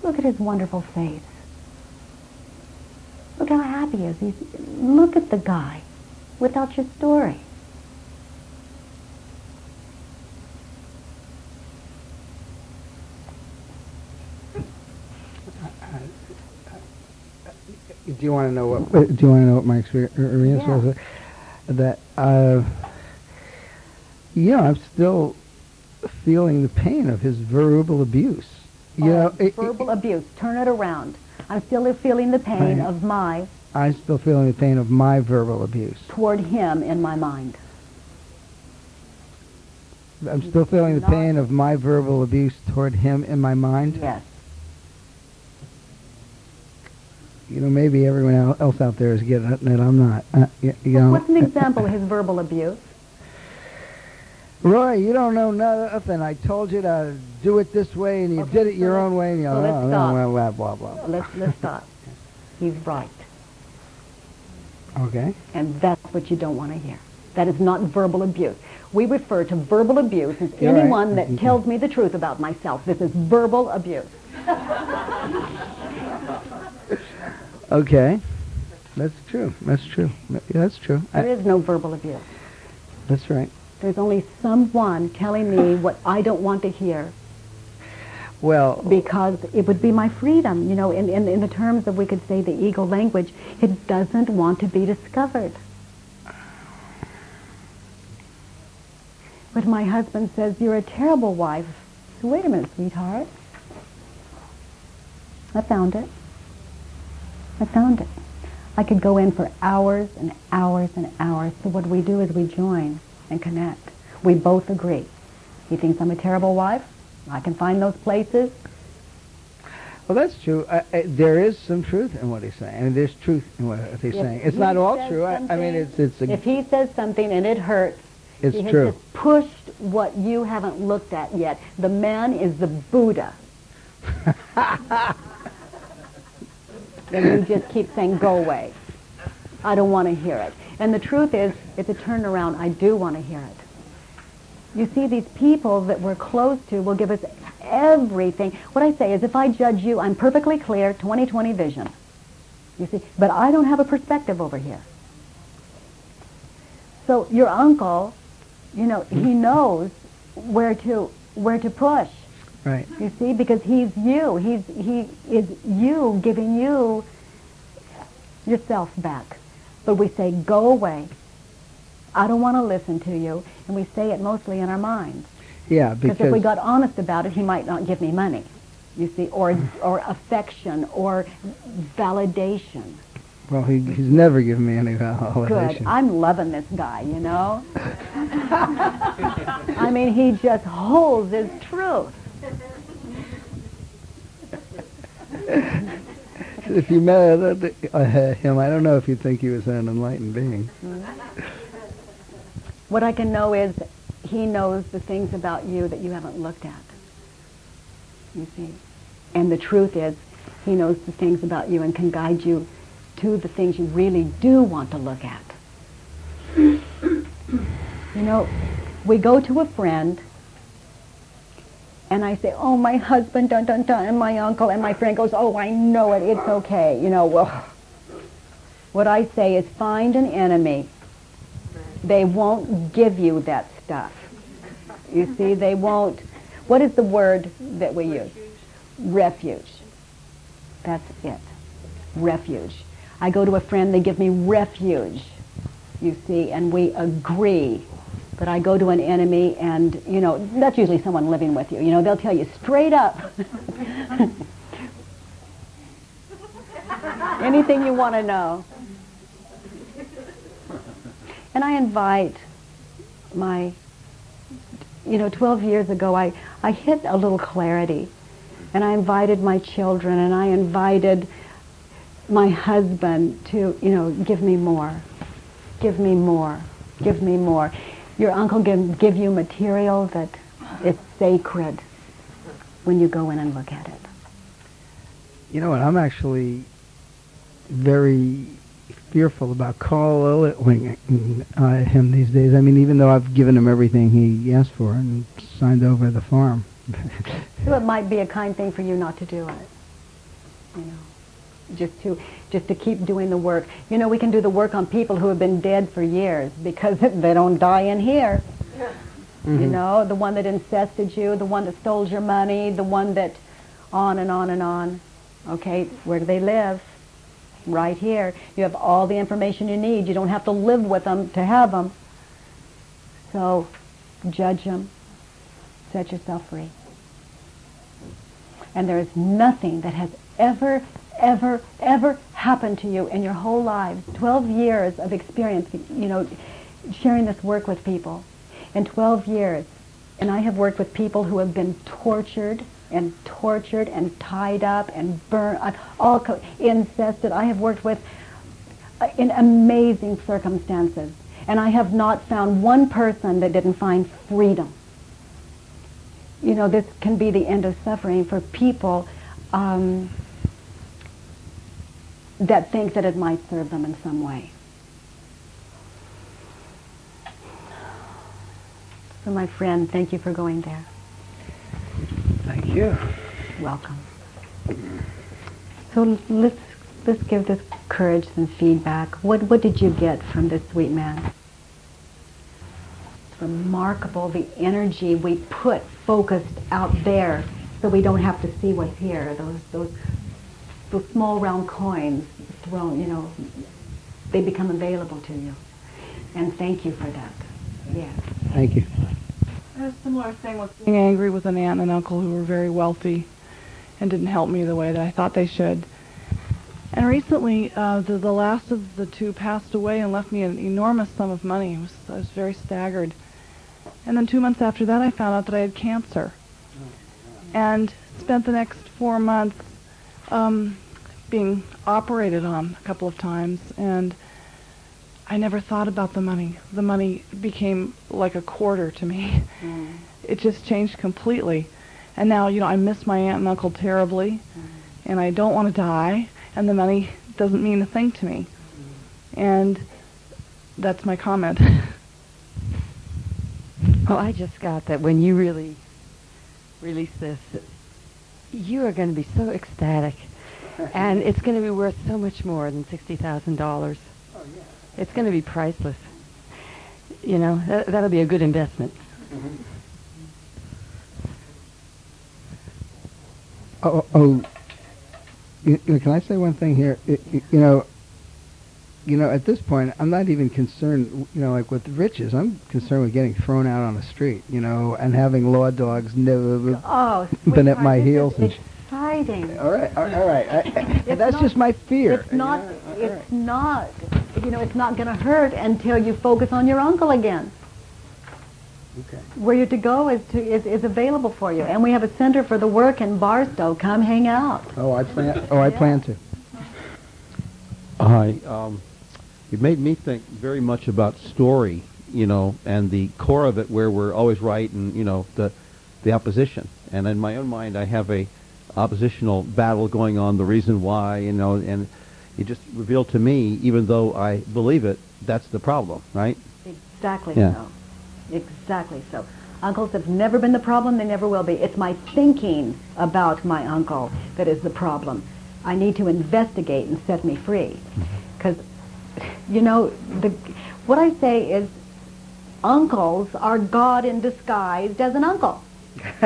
Look at his wonderful face. Look how happy he is. He's, look at the guy without your story. Do you want to know what? Do you want to know what my experience Yeah. was? That uh, yeah, I'm still feeling the pain of his verbal abuse. You Oh, know, it- verbal abuse. Turn it around. I'm still feeling the pain Right. of my I'm still feeling the pain of my verbal abuse. toward him in my mind. I'm still feeling the pain of my verbal abuse toward him in my mind. Yes. You know, maybe everyone else out there is getting it, and I'm not. Uh, you, know, what's an example of his verbal abuse? Roy, you don't know nothing. I told you to do it this way, and you Okay, did it so your own way, and you so oh, let's no, stop. blah, blah, blah, blah. Let's, let's stop. He's right. Okay. And that's what you don't want to hear. That is not verbal abuse. We refer to verbal abuse as You're right. anyone that Mhm. tells me the truth about myself. This is verbal abuse. Okay. That's true. That's true. Yeah, that's true. There I, is no verbal abuse. that's right. There's only someone telling me what I don't want to hear Well, because it would be my freedom. You know, in, in, in the terms of, we could say, the ego language, it doesn't want to be discovered. But my husband says, you're a terrible wife. So wait a minute, sweetheart. I found it. I found it. I could go in for hours and hours and hours. So what we do is we join and connect. We both agree. He thinks I'm a terrible wife. I can find those places. well, that's true. I, I, there is some truth in what he's saying. I mean, there's truth in what he's If saying. It's he not all true. I, I mean, it's it's a, If he says something and it hurts, it's he has true. just pushed what you haven't looked at yet. The man is the Buddha. and you just keep saying, go away. I don't want to hear it. And the truth is, it's a turnaround. I do want to hear it. You see, these people that we're close to will give us everything. What I say is, if I judge you, I'm perfectly clear, 20/20 vision. You see, but I don't have a perspective over here. So your uncle, you know, he knows where to where to push. Right. You see, because he's you. He's he is you giving you yourself back. But we say, go away. I don't want to listen to you, and we say it mostly in our minds. Yeah, Because if we got honest about it, he might not give me money. You see, or or affection or validation. well, he, he's never given me any validation. Good. validation. I'm loving this guy, you know? I mean, he just holds his truth. if you met uh, him, I don't know if you'd think he was an enlightened being. What I can know is he knows the things about you that you haven't looked at. You see? And the truth is, he knows the things about you and can guide you to the things you really do want to look at. You know, we go to a friend and I say, oh, my husband, dun, dun, dun, and my uncle, and my friend goes, oh, I know it, it's okay. You know, well, what I say is find an enemy. They won't give you that stuff. You see, they won't. What is the word that we use? Refuge. That's it. Refuge. I go to a friend, they give me refuge. You see, and we agree. But I go to an enemy and, you know, that's usually someone living with you. You know, they'll tell you straight up. Anything you want to know. And I invite my, you know, 12 years ago, I, I hit a little clarity. And I invited my children and I invited my husband to, you know, give me more. Give me more. Give me more. Your uncle can give you material that is sacred when you go in and look at it. You know what? I'm actually very fearful about calling uh, him these days. I mean, even though I've given him everything he asked for and signed over the farm. so it might be a kind thing for you not to do it. You know, just to just to keep doing the work. You know, we can do the work on people who have been dead for years because they don't die in here. Mm-hmm. You know, the one that incested you, the one that stole your money, the one that on and on and on. Okay, where do they live? Right here. You have all the information you need. You don't have to live with them to have them. So, judge them. Set yourself free. And there is nothing that has ever, ever, ever happened to you in your whole lives. 12 years of experience, you know, sharing this work with people. In 12 years. And I have worked with people who have been tortured and tortured and tied up and burned, uh, all co- incested. I have worked with uh, in amazing circumstances. And I have not found one person that didn't find freedom. You know, this can be the end of suffering for people um, that think that it might serve them in some way. So my friend, thank you for going there. Thank you. Welcome. So let's let's give this courage some feedback. What what did you get from this sweet man? It's remarkable the energy we put focused out there so we don't have to see what's here. Those those those small round coins thrown, you know, they become available to you. And thank you for that. Yes. Thank you. I had a similar thing with being angry with an aunt and uncle who were very wealthy and didn't help me the way that I thought they should. And recently, uh, the, the last of the two passed away and left me an enormous sum of money. I was, I was very staggered. And then two months after that, I found out that I had cancer. And spent the next four months um, being operated on a couple of times. And I never thought about the money. The money became like a quarter to me. Mm. It just changed completely. And now, you know, I miss my aunt and uncle terribly, mm. and I don't want to die, and the money doesn't mean a thing to me. Mm. And that's my comment. well, I just got that when you really release this, you are going to be so ecstatic, and it's going to be worth so much more than $60,000. It's going to be priceless. You know, that, that'll be a good investment. Mm-hmm. Oh, oh you, can I say one thing here? It, you know, you know, at this point, I'm not even concerned, you know, like with riches. I'm concerned with getting thrown out on the street, you know, and having law dogs never oh, been at my heels. And exciting. All right, all right. All right. I, that's not, just my fear. It's not. Yeah, it's right. not you know, it's not going to hurt until you focus on your uncle again. Okay. Where you're to go is, to, is, is available for you. And we have a center for the work in Barstow. Come hang out. Oh, I plan, oh, I yeah. plan to. Hi. Um, it made me think very much about story, you know, and the core of it where we're always right and, you know, the, the opposition. And in my own mind, I have a oppositional battle going on, the reason why, you know, and it just revealed to me, even though I believe it, that's the problem, right? Exactly yeah. so. Exactly so. Uncles have never been the problem, they never will be. It's my thinking about my uncle that is the problem. I need to investigate and set me free. Because, mm-hmm. You know, the, what I say is uncles are God in disguise as an uncle.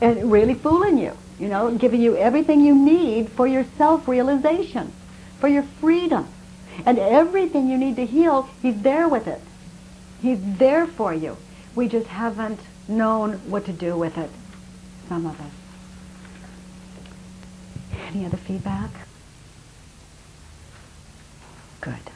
and really fooling you you know, giving you everything you need for your self-realization, for your freedom. And everything you need to heal, he's there with it. He's there for you. We just haven't known what to do with it, some of us. Any other feedback? Good.